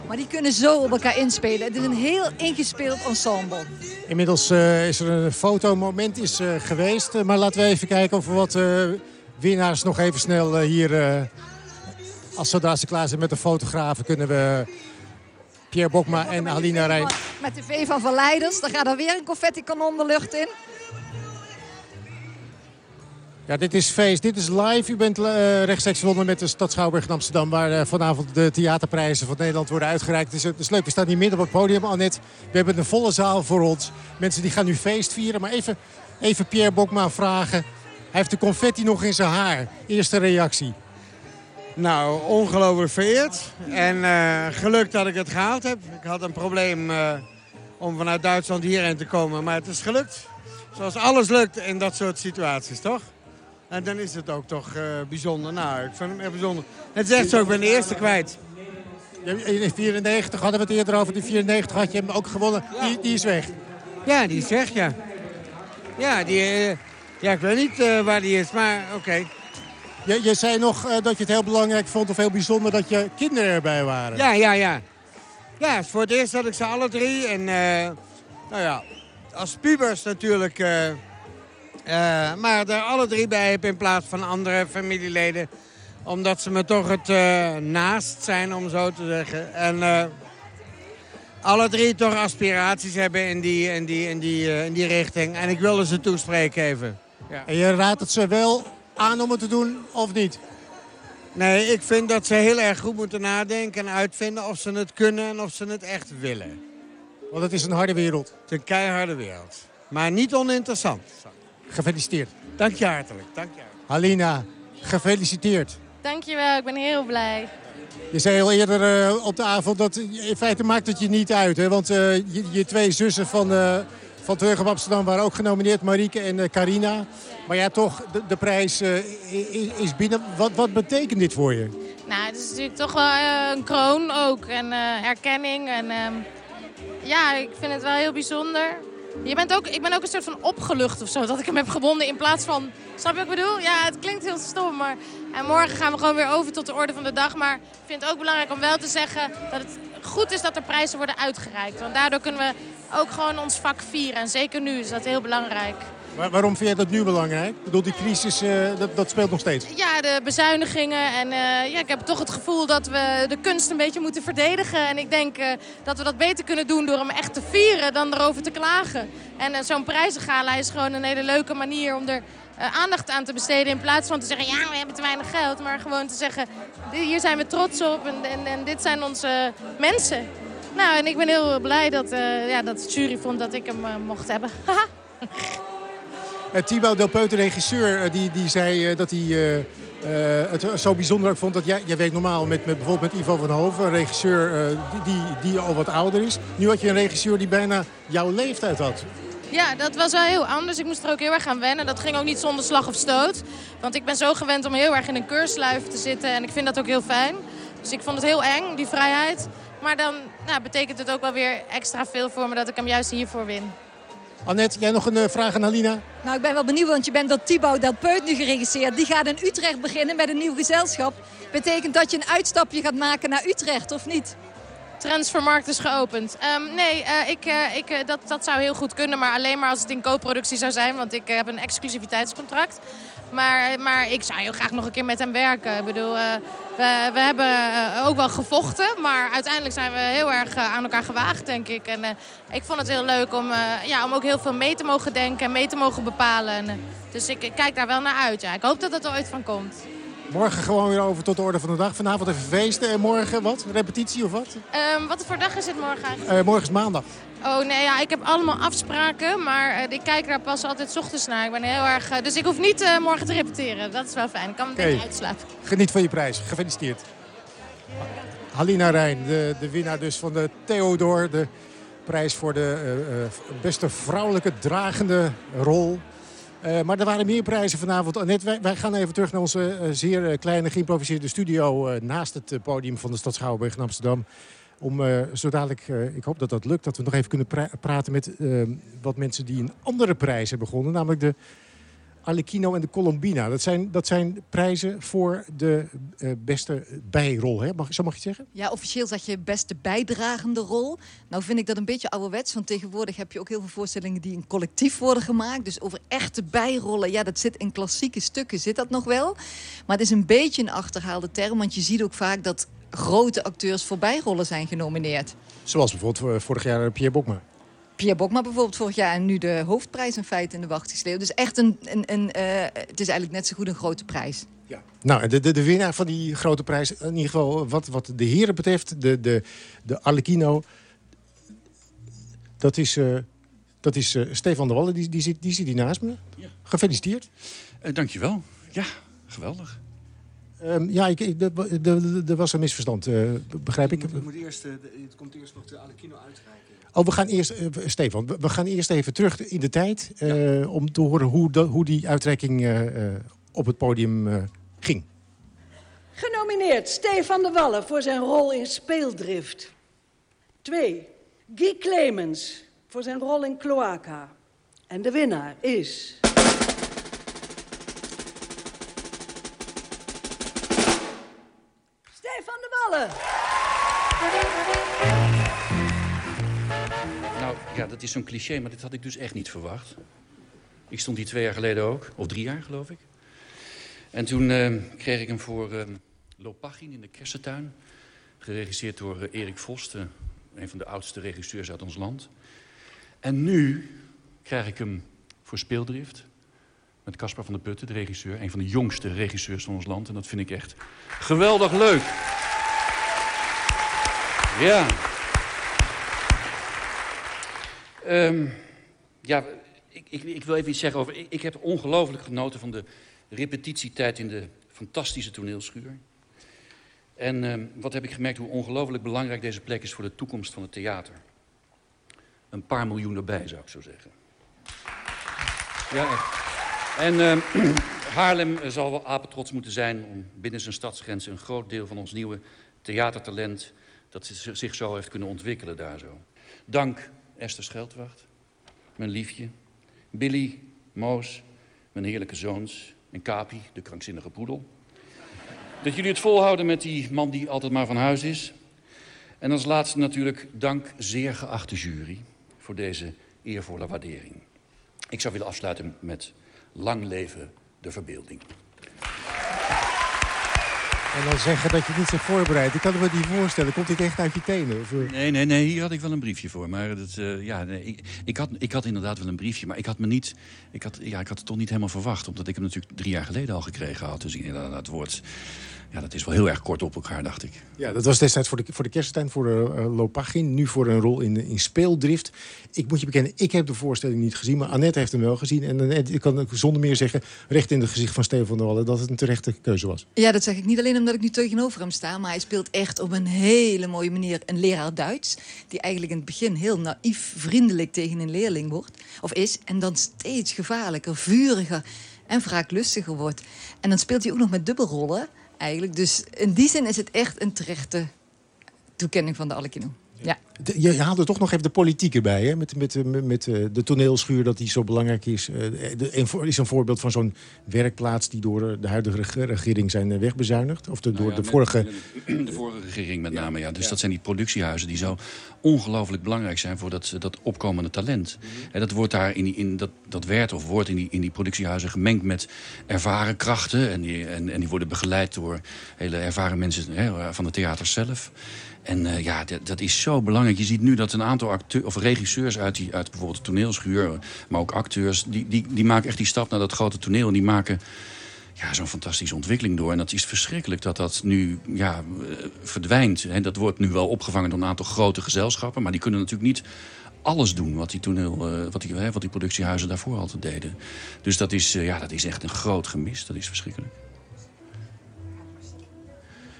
S10: Maar die kunnen zo op elkaar inspelen. Het is een heel ingespeeld ensemble.
S9: Inmiddels uh, is er een fotomoment is, uh, geweest. maar laten we even kijken of we wat winnaars nog even snel hier... als zodra ze klaar zijn met de fotografen kunnen we... Pierre Bokma en Halina Rijn.
S10: Met de V van Verleiders. Daar gaat er weer een confetti-kanon de lucht in.
S9: Ja, dit is feest. Dit is live. U bent uh, rechtstreeks verbonden met de Stad Schouwburg in Amsterdam... waar uh, vanavond de theaterprijzen van Nederland worden uitgereikt. Is, het is leuk, we staan hier midden op het podium. Annette, we hebben een volle zaal voor ons. Mensen die gaan nu feest vieren. Maar even, even Pierre Bokma vragen. Hij heeft de confetti nog in zijn haar. Eerste reactie.
S22: Nou, ongelooflijk vereerd. En uh, geluk dat ik het gehaald heb. Ik had een probleem om vanuit Duitsland hierheen te komen. Maar het is gelukt. Zoals alles lukt in dat soort situaties, toch? En dan is het ook toch uh, bijzonder. Nou, ik vind hem echt bijzonder. Het zegt zo, ik ben de eerste kwijt.
S9: In 94 hadden we het eerder over. Die 94 had je hem ook gewonnen. Die, die is weg.
S22: Ja, die is weg, ja. Ja, die, uh, ja ik weet niet uh, waar die is, maar oké. Okay.
S9: Je, je zei nog dat je het heel belangrijk vond of heel bijzonder dat je kinderen erbij waren.
S22: Ja, ja, ja. Ja, is voor het eerst dat ik ze alle drie. En nou ja, als pubers natuurlijk uh, maar er alle drie bij heb in plaats van andere familieleden. Omdat ze me toch het uh, naast zijn, om zo te zeggen. En uh, alle drie toch aspiraties hebben in die, in die, in die, in die richting. En ik wilde ze toespreken even.
S9: Ja. En je raadt het ze wel aan om het te doen, of niet?
S22: Nee, ik vind dat ze heel erg goed moeten nadenken en uitvinden of ze het kunnen en of ze het echt willen.
S9: Want het is een harde wereld.
S22: Het is een keiharde wereld. Maar niet oninteressant.
S9: Gefeliciteerd.
S22: Dank je hartelijk. Dank je hartelijk.
S9: Halina, gefeliciteerd.
S20: Dankjewel, ik ben heel blij.
S9: Je zei al eerder uh, op de avond dat in feite maakt het je niet uit. Hè? Want uh, je, je, twee zussen van, uh, van Terug op Amsterdam waren ook genomineerd. Marieke en Carina. Maar ja, toch, de, de prijs is binnen. Wat, wat betekent dit voor je?
S20: Nou, het is natuurlijk toch wel een kroon ook. En erkenning. En ehm, ja, ik vind het wel heel bijzonder. Je bent ook, ik ben ook een soort van opgelucht of zo, dat ik hem heb gewonnen in plaats van... Snap je wat ik bedoel? Ja, het klinkt heel stom, maar... En morgen gaan we gewoon weer over tot de orde van de dag. Maar ik vind het ook belangrijk om wel te zeggen dat het goed is dat er prijzen worden uitgereikt. Want daardoor kunnen we ook gewoon ons vak vieren. En zeker nu is dat heel belangrijk.
S9: Waarom vind je dat nu belangrijk? Ik bedoel, die crisis, uh, dat, dat, speelt nog steeds.
S20: Ja, de bezuinigingen. En uh, ja, ik heb toch het gevoel dat we de kunst een beetje moeten verdedigen. En ik denk uh, dat we dat beter kunnen doen door hem echt te vieren dan erover te klagen. En zo'n prijzengala is gewoon een hele leuke manier om er aandacht aan te besteden. In plaats van te zeggen, ja, we hebben te weinig geld. Maar gewoon te zeggen, hier zijn we trots op en, en, dit zijn onze mensen. Nou, en ik ben heel blij dat, ja, dat het jury vond dat ik hem mocht hebben.
S9: Uh, Thibaut Delpeut, de regisseur, uh, die, die zei uh, dat hij het zo bijzonder vond dat jij, jij werkt normaal met, met bijvoorbeeld met Ivo van Hoven, een regisseur die, die al wat ouder is. Nu had je een regisseur die bijna jouw leeftijd had.
S20: Ja, dat was wel heel anders. Ik moest er ook heel erg aan wennen. Dat ging ook niet zonder slag of stoot. Want ik ben zo gewend om heel erg in een keursluif te zitten. En ik vind dat ook heel fijn. Dus ik vond het heel eng, die vrijheid. Maar dan nou, betekent het ook wel weer extra veel voor me dat ik hem juist hiervoor win.
S9: Annette, jij nog een uh, vraag aan Alina?
S10: Nou, ik ben wel benieuwd, want je bent door Thibaut Delpeut nu geregisseerd. Die gaat in Utrecht beginnen met een nieuw gezelschap. Betekent dat je een uitstapje gaat maken naar Utrecht, of niet?
S20: Transfermarkt is geopend. Ehm, nee, uh, ik, uh, ik, uh, dat, dat zou heel goed kunnen, maar alleen maar als het in co-productie zou zijn. Want ik heb een exclusiviteitscontract. Maar, maar ik zou heel graag nog een keer met hem werken. Ik bedoel, we, we hebben ook wel gevochten, maar uiteindelijk zijn we heel erg aan elkaar gewaagd, denk ik. En ik vond het heel leuk om, ja, om ook heel veel mee te mogen denken en mee te mogen bepalen. En, dus ik, kijk daar wel naar uit. Ja. Ik hoop dat het er ooit van komt.
S9: Morgen gewoon weer over tot de orde van de dag. Vanavond even feesten en morgen wat? Repetitie of wat?
S20: Um, wat voor dag is het morgen eigenlijk?
S9: Uh, morgen is maandag.
S20: Oh nee, ja, ik heb allemaal afspraken, maar uh, ik kijk daar pas altijd 's ochtends naar. Ik ben heel erg, uh, dus ik hoef niet morgen te repeteren. Dat is wel fijn. Ik kan een okay. beetje uitslapen.
S9: Geniet van je prijs. Gefeliciteerd. Halina Rijn, de, de winnaar dus van de Theodor. De prijs voor de beste vrouwelijke dragende rol. Uh, maar er waren meer prijzen vanavond. Net, wij, wij, gaan even terug naar onze uh, zeer uh, kleine geïmproviseerde studio... naast het podium van de stad Schouwburg in Amsterdam. Om zo dadelijk, ik hoop dat dat lukt, dat we nog even kunnen pra praten met wat mensen die een andere prijs hebben begonnen. Namelijk de Alecchino en de Colombina. Dat zijn, dat zijn prijzen voor de uh, beste bijrol, hè? Mag, zo mag je het zeggen?
S10: Ja, officieel zeg je beste bijdragende rol. Nou vind ik dat een beetje ouderwets, want tegenwoordig heb je ook heel veel voorstellingen die in collectief worden gemaakt. Dus over echte bijrollen, ja, dat zit in klassieke stukken, zit dat nog wel. Maar het is een beetje een achterhaalde term, want je ziet ook vaak dat grote acteurs voor bijrollen zijn genomineerd.
S9: Zoals bijvoorbeeld vorig jaar Pierre Bokma.
S10: Pierre Bokma bijvoorbeeld vorig jaar en nu de hoofdprijs in feite in de wacht gesleept. Dus echt een, een, een uh, het is eigenlijk net zo goed een grote prijs.
S9: Ja. Nou, de, de, de winnaar van die grote prijs, in ieder geval wat, wat de heren betreft, de, de, de Arlecchino, dat is, uh, dat is uh, Stefan de Wallen, die, die, zit, die zit hier naast me. Ja. Gefeliciteerd.
S23: Uh, dankjewel. Ja, geweldig.
S9: Um, ja, ik, ik, er was een misverstand, uh, begrijp ik.
S23: Het, moet eerst, uh, het komt eerst nog de Alekino uitreiken.
S9: Oh, we gaan eerst, uh, Stefan, we, gaan eerst even terug in de tijd... Ja. om te horen hoe, de, hoe die uitreiking op het podium ging.
S24: Genomineerd Stefan de Wallen voor zijn rol in Speeldrift. 2. Guy Clemens voor zijn rol in Cloaca. En de winnaar is...
S23: Nou, ja, dat is zo'n cliché, maar dit had ik dus echt niet verwacht. Ik stond hier twee jaar geleden ook, of drie jaar geloof ik. En toen uh, kreeg ik hem voor uh, Lopachin in de Kersentuin. Geregisseerd door uh, Erik Vos, de, een van de oudste regisseurs uit ons land. En nu krijg ik hem voor Speeldrift. Met Caspar van der Putten, de regisseur. Een van de jongste regisseurs van ons land. En dat vind ik echt geweldig leuk. Ja. Um, ja, ik, ik, wil even iets zeggen over... Ik, heb ongelooflijk genoten van de repetitietijd in de fantastische toneelschuur. En um, wat heb ik gemerkt hoe ongelooflijk belangrijk deze plek is voor de toekomst van het theater. Een paar miljoen erbij, zou ik zo zeggen. Ja, echt. En um, Haarlem zal wel apetrots moeten zijn om binnen zijn stadsgrenzen... een groot deel van ons nieuwe theatertalent dat zich zo heeft kunnen ontwikkelen daar zo. Dank Esther Scheldwacht, mijn liefje, Billy, Moos, mijn heerlijke zoons en Kapi, de krankzinnige poedel. Dat jullie het volhouden met die man die altijd maar van huis is. En als laatste natuurlijk dank zeer geachte jury voor deze eervolle waardering. Ik zou willen afsluiten met lang leven de verbeelding.
S9: En dan zeggen dat je het niet zo voorbereid. Ik kan me niet voorstellen. Komt dit echt uit je tenen? Of? Eh?
S23: Nee, nee, nee. Hier had ik wel een briefje voor. Maar dat, uh, ja, nee, ik, ik, had, ik had inderdaad wel een briefje. Maar ik had, me niet, ik, had, ja, ik had het toch niet helemaal verwacht. Omdat ik hem natuurlijk drie jaar geleden al gekregen had. Dus inderdaad, het woord ja, dat is wel heel erg kort op elkaar, dacht ik.
S9: Ja, dat was destijds voor de, voor de kersttuin, voor de uh, Lopagin. Nu voor een rol in, in Speeldrift. Ik moet je bekennen, ik heb de voorstelling niet gezien. Maar Annette heeft hem wel gezien. En Annette, ik kan zonder meer zeggen, recht in het gezicht van Steven van der Wallen... dat het een terechte keuze was.
S10: Ja, dat zeg ik niet alleen omdat ik nu tegenover hem sta. Maar hij speelt echt op een hele mooie manier een leraar Duits. Die eigenlijk in het begin heel naïef, vriendelijk tegen een leerling wordt. Of is. En dan steeds gevaarlijker, vuriger en wraaklustiger wordt. En dan speelt hij ook nog met dubbelrollen eigenlijk. Dus in die zin is het echt een terechte toekenning van de Alekino. Ja.
S9: Je, je haalt er toch nog even de politiek erbij, hè? Met, met, met, met eh, de toneelschuur dat die zo belangrijk is. Uh, de, is een voorbeeld van zo'n werkplaats die door de huidige regering zijn eh, wegbezuinigd? Of de, door
S23: nou
S9: de vorige...
S23: De, vorige regering met name, ja. Dus dat zijn die productiehuizen die zo ongelooflijk belangrijk zijn voor dat, dat opkomende talent. Mhm. En dat wordt daar in, die, in dat, dat werd of wordt in die, in die productiehuizen gemengd met ervaren krachten. En die, en, en die worden begeleid door hele ervaren mensen hè, van de theaters zelf. En uh, ja, dat, is zo belangrijk. Je ziet nu dat een aantal acteurs of regisseurs uit, die, uit bijvoorbeeld de toneelschuur... maar ook acteurs, die, die, die maken echt die stap naar dat grote toneel. En die maken ja, zo'n fantastische ontwikkeling door. En dat is verschrikkelijk dat dat nu ja, eh, verdwijnt. En dat wordt nu wel opgevangen door een aantal grote gezelschappen. Maar die kunnen natuurlijk niet alles doen wat die, toneel, uh, wat die, wat die productiehuizen daarvoor altijd deden. Dus dat is, ja, dat is echt een groot gemis. Dat is verschrikkelijk.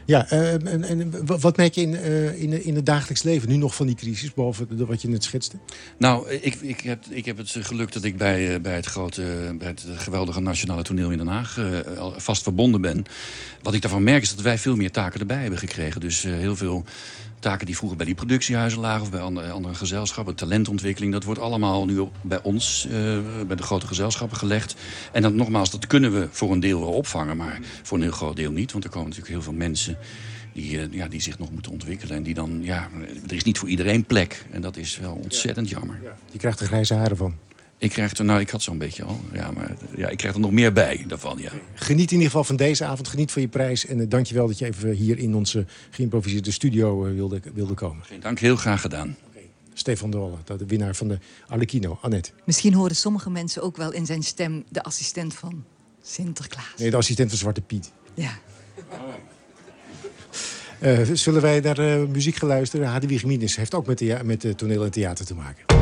S9: Ja, uh, en, en, wat merk je in, uh, in, in het dagelijks leven nu nog van die crisis, behalve wat je net schetste?
S23: Nou, ik, ik, heb, ik heb het geluk dat ik bij, bij, het grote, bij het geweldige nationale toneel in Den Haag vast verbonden ben. Wat ik daarvan merk is dat wij veel meer taken erbij hebben gekregen. Dus heel veel taken die vroeger bij die productiehuizen lagen... of bij andere, andere gezelschappen, talentontwikkeling... dat wordt allemaal nu bij ons, uh, bij de grote gezelschappen gelegd. En dan nogmaals, dat kunnen we voor een deel wel opvangen... maar voor een heel groot deel niet. Want er komen natuurlijk heel veel mensen die, uh, ja, die zich nog moeten ontwikkelen. En die dan, ja, er is niet voor iedereen plek. En dat is wel ontzettend jammer. Ja.
S9: Je krijgt er grijze haren van.
S23: Ik krijg er, nou, ik had zo'n beetje al. Ja, maar ja, ik krijg er nog meer bij daarvan, ja.
S9: Geniet in ieder geval van deze avond. Geniet van je prijs. En uh, dank je wel dat je even hier in onze geïmproviseerde studio uh, wilde, wilde komen.
S23: Geen dank, heel graag gedaan.
S9: Okay. Stefan de Walle, de winnaar van de Arlecchino. Annette.
S10: Misschien hoorden sommige mensen ook wel in zijn stem de assistent van Sinterklaas.
S9: Nee, de assistent van Zwarte Piet.
S10: Ja.
S9: Uh, zullen wij naar uh, muziek gaan luisteren? Hadewig Minus heeft ook met, de, met toneel en theater te maken.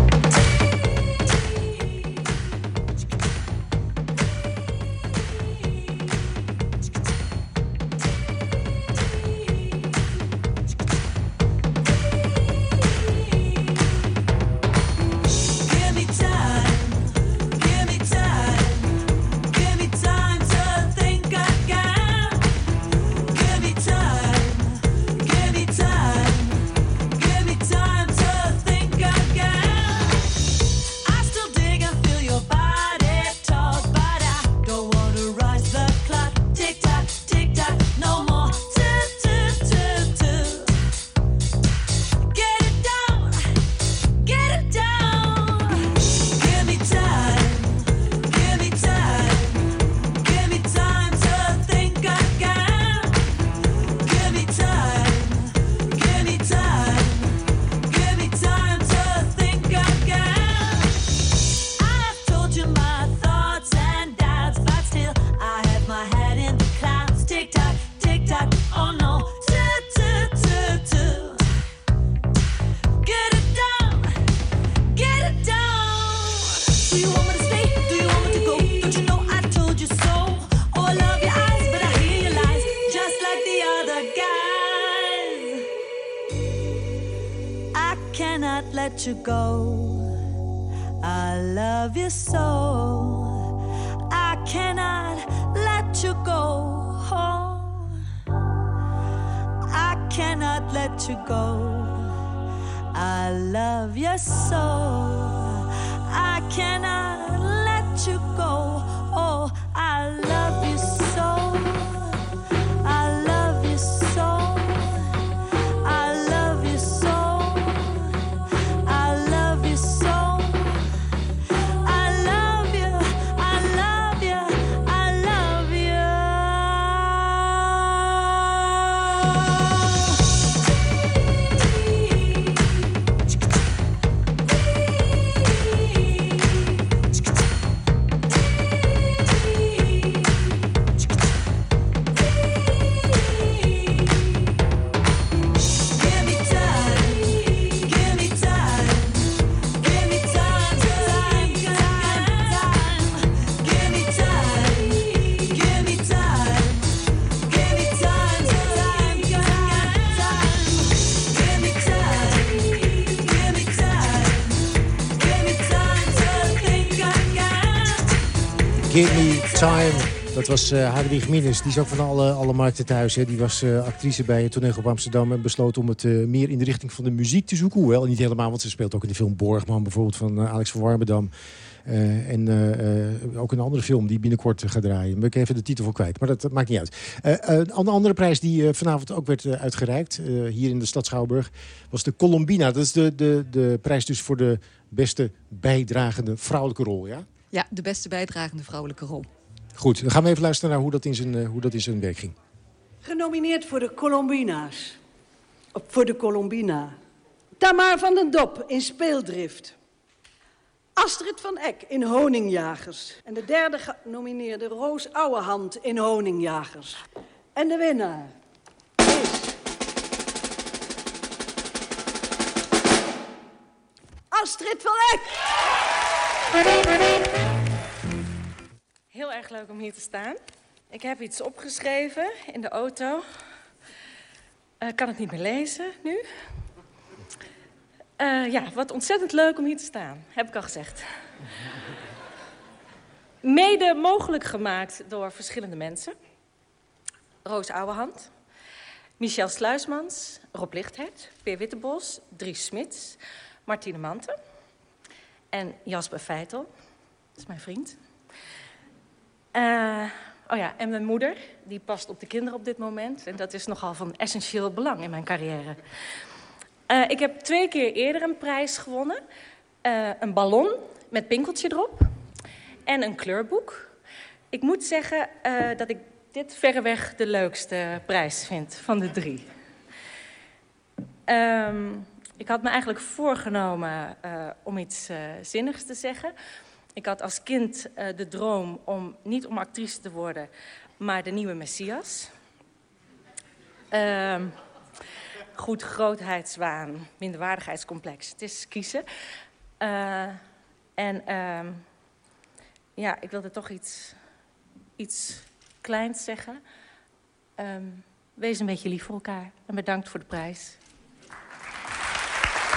S25: Cannot let you go. I love you so. I cannot let you go. Oh, I love you so.
S9: Time Dat was uh, Minnes. Die is ook van alle, alle markten thuis. Die was uh, actrice bij het toneel op Amsterdam... en besloot om het uh, meer in de richting van de muziek te zoeken. Hoewel niet helemaal, want ze speelt ook in de film Borgman... bijvoorbeeld van Alex van Warmerdam. En ook een andere film die binnenkort gaat draaien. Maar ik even de titel voor kwijt, maar dat, dat maakt niet uit. een andere prijs die vanavond ook werd uitgereikt... hier in de stad Schouwburg, was de Colombina. Dat is de, de, de prijs dus voor de beste bijdragende vrouwelijke rol, ja?
S10: Ja, de beste bijdragende vrouwelijke rol.
S9: Goed, dan gaan we even luisteren naar hoe dat in zijn, hoe dat in zijn werk ging.
S24: Genomineerd voor de Colombina's. Op, voor de Colombina. Tamar van den Dop in Speeldrift. Astrid van Eck in Honingjagers. En de derde genomineerde Roos Ouwehand in Honingjagers. En de winnaar is... Astrid van Eck!
S26: Heel erg leuk om hier te staan. Ik heb iets opgeschreven in de auto. Uh, kan het niet meer lezen nu. Uh, ja, wat ontzettend leuk om hier te staan, heb ik al gezegd. Mede mogelijk gemaakt door verschillende mensen. Roos Ouwehand, Michel Sluismans, Rob Lichthert, Peer Wittebos, Dries Smits, Martine Manten en Jasper Feitel. Dat is mijn vriend. Uh, oh ja, en mijn moeder, die past op de kinderen op dit moment. En dat is nogal van essentieel belang in mijn carrière. Uh, ik heb twee keer eerder een prijs gewonnen. Uh, een ballon met pinkeltje erop. En een kleurboek. Ik moet zeggen dat ik dit verreweg de leukste prijs vind van de drie. Um, ik had me eigenlijk voorgenomen om iets zinnigs te zeggen. Ik had als kind de droom om niet om actrice te worden, maar de nieuwe Messias. Uh, goed grootheidswaan, minderwaardigheidscomplex. Het is kiezen. Uh, en uh, ja, ik wilde toch iets, iets kleins zeggen. Um, wees een beetje lief voor elkaar en bedankt voor de prijs.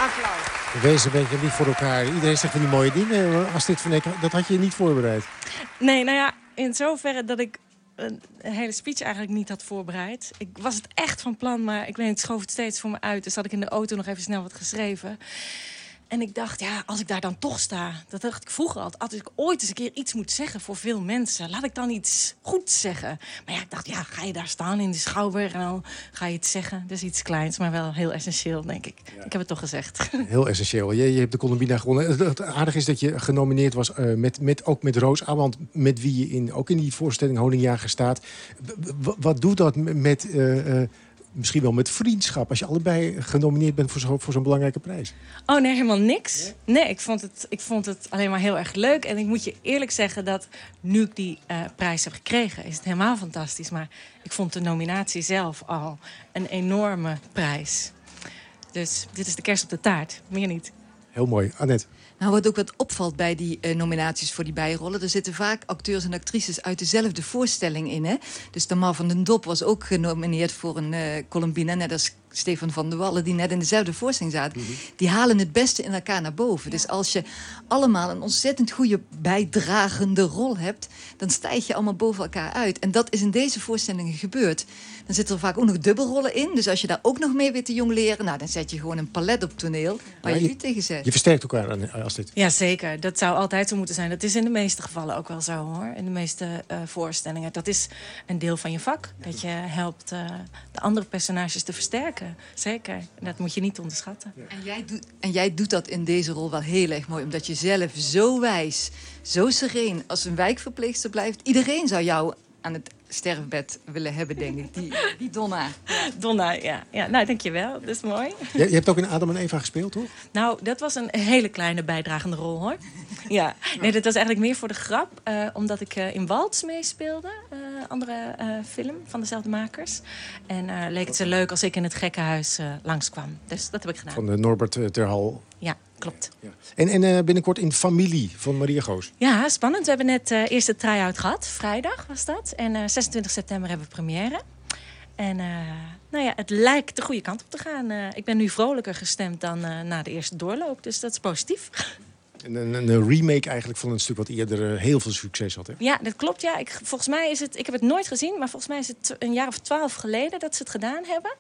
S9: Applaus. Wees een beetje lief voor elkaar. Iedereen zegt van die mooie dingen. Astrid van Eck, dat had je niet voorbereid.
S26: Nee, nou ja, in zoverre dat ik een hele speech eigenlijk niet had voorbereid. Ik was het echt van plan, maar ik weet het schoof het steeds voor me uit. Dus had ik in de auto nog even snel wat geschreven. En ik dacht, ja, als ik daar dan toch sta... dat dacht ik vroeger altijd, als ik ooit eens een keer iets moet zeggen voor veel mensen... laat ik dan iets goed zeggen. Maar ja, ik dacht, ja, ga je daar staan in de Schouwburg... en dan ga je het zeggen. Dat is iets kleins, maar wel heel essentieel, denk ik. Ik heb het toch gezegd.
S9: Heel essentieel. Je, je hebt de Columbina gewonnen. Het aardige is dat je genomineerd was, uh, met, met, ook met Roos met wie je in, ook in die voorstelling Honingjager staat. wat doet dat met... Uh, uh, misschien wel met vriendschap... als je allebei genomineerd bent voor zo'n zo belangrijke prijs?
S26: Oh nee, helemaal niks. Nee, ik, vond het, ik vond het alleen maar heel erg leuk. En ik moet je eerlijk zeggen dat nu ik die uh, prijs heb gekregen... is het helemaal fantastisch. Maar ik vond de nominatie zelf al een enorme prijs. Dus dit is de kerst op de taart, meer niet.
S9: Heel mooi. Annette?
S10: Nou, wat ook wat opvalt bij die uh, nominaties voor die bijrollen... er zitten vaak acteurs en actrices uit dezelfde voorstelling in. Hè? Dus Tamar van den Dop was ook genomineerd voor een uh, net als Stefan van der Wallen, die net in dezelfde voorstelling zaten... Mhm. die halen het beste in elkaar naar boven. Dus als je allemaal een ontzettend goede bijdragende rol hebt... dan stijg je allemaal boven elkaar uit. En dat is in deze voorstellingen gebeurd. Dan zitten er vaak ook nog dubbelrollen in. Dus als je daar ook nog mee weet te jong leren... Nou, dan zet je gewoon een palet op toneel waar je, je niet tegen zet.
S9: Je versterkt elkaar als dit.
S26: Ja, zeker. Dat zou altijd zo moeten zijn. Dat is in de meeste gevallen ook wel zo, hoor. In de meeste uh, voorstellingen. Dat is een deel van je vak. Dat je helpt uh, de andere personages te versterken. Zeker. Dat moet je niet onderschatten.
S10: En, jij doet, en jij doet dat in deze rol wel heel erg mooi. Omdat je zelf zo wijs, zo sereen als een wijkverpleegster blijft. Iedereen zou jou aan het sterfbed willen hebben, denk ik. Die, die Donna.
S26: Ja. Donna, ja. ja. Nou, dankjewel. Dat is mooi.
S9: Je, je, hebt ook in Adam en Eva gespeeld, toch?
S26: Nou, dat was een hele kleine bijdragende rol, hoor. Ja. Nee, dat was eigenlijk meer voor de grap. Uh, omdat ik uh, in Waltz meespeelde. Uh, andere film van dezelfde makers. En leek het zo leuk als ik in het gekkenhuis langskwam. Dus dat heb ik gedaan.
S9: Van de Norbert Terhal.
S26: Ja, klopt.
S9: Ja. En, en binnenkort in Familie van Maria Goos.
S26: Ja, spannend. We hebben net eerst de try-out gehad. Vrijdag was dat. En uh, 26 september hebben we première. En nou ja, het lijkt de goede kant op te gaan. ik ben nu vrolijker gestemd dan na de eerste doorloop. Dus dat is positief.
S9: Een, een, remake eigenlijk van een stuk wat eerder eh, heel veel succes had. Hè?
S26: Ja, dat klopt. Ja. Ik, volgens mij is het, ik heb het nooit gezien, maar volgens mij is het een jaar of twaalf geleden dat ze het gedaan hebben.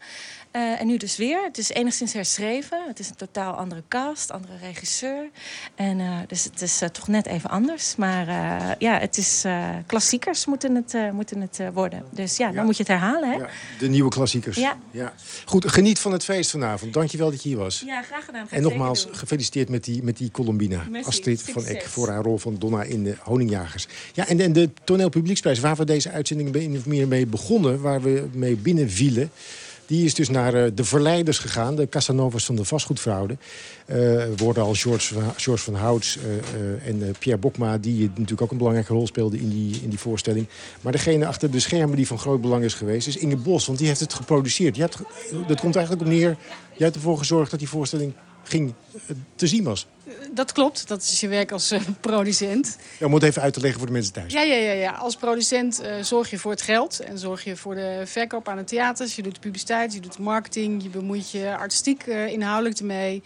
S26: Eh, en nu dus weer. Het is enigszins herschreven. Het is een totaal andere cast, andere regisseur. En, eh, dus het is toch net even anders. Maar ja, het is klassiekers moeten het, moeten het worden. Dus ja, dan moet je het herhalen. Hè? Ja,
S9: de nieuwe klassiekers. Ja. ja. Goed, geniet van het feest vanavond. Dankjewel dat je hier was.
S26: Ja, graag gedaan.
S9: en nogmaals, gefeliciteerd met die, met die Colombina. Astrid van Eck voor haar rol van Donna in de Honingjagers. Ja, en, en de toneelpublieksprijs, waar we deze uitzending meer mee begonnen... waar we mee binnenvielen... Die is dus naar uh, de verleiders gegaan, de Casanovas van de vastgoedfraude. Uh, worden al George, George van Houts uh, en Pierre Bokma... die natuurlijk ook een belangrijke rol speelden in die, in die voorstelling. Maar degene achter de schermen die van groot belang is geweest... is Inge Bos, want die heeft het geproduceerd. Je hebt, dat komt eigenlijk op neer... Jij hebt ervoor gezorgd dat die voorstelling ging, te zien was.
S27: Dat klopt, dat is je werk als uh, producent.
S9: Ja, om het even uit te leggen voor de mensen thuis.
S27: Ja, ja, ja, ja. als producent uh, zorg je voor het geld en zorg je voor de verkoop aan de theaters. Je doet de publiciteit, je doet de marketing, je bemoeit je artistiek uh, inhoudelijk ermee.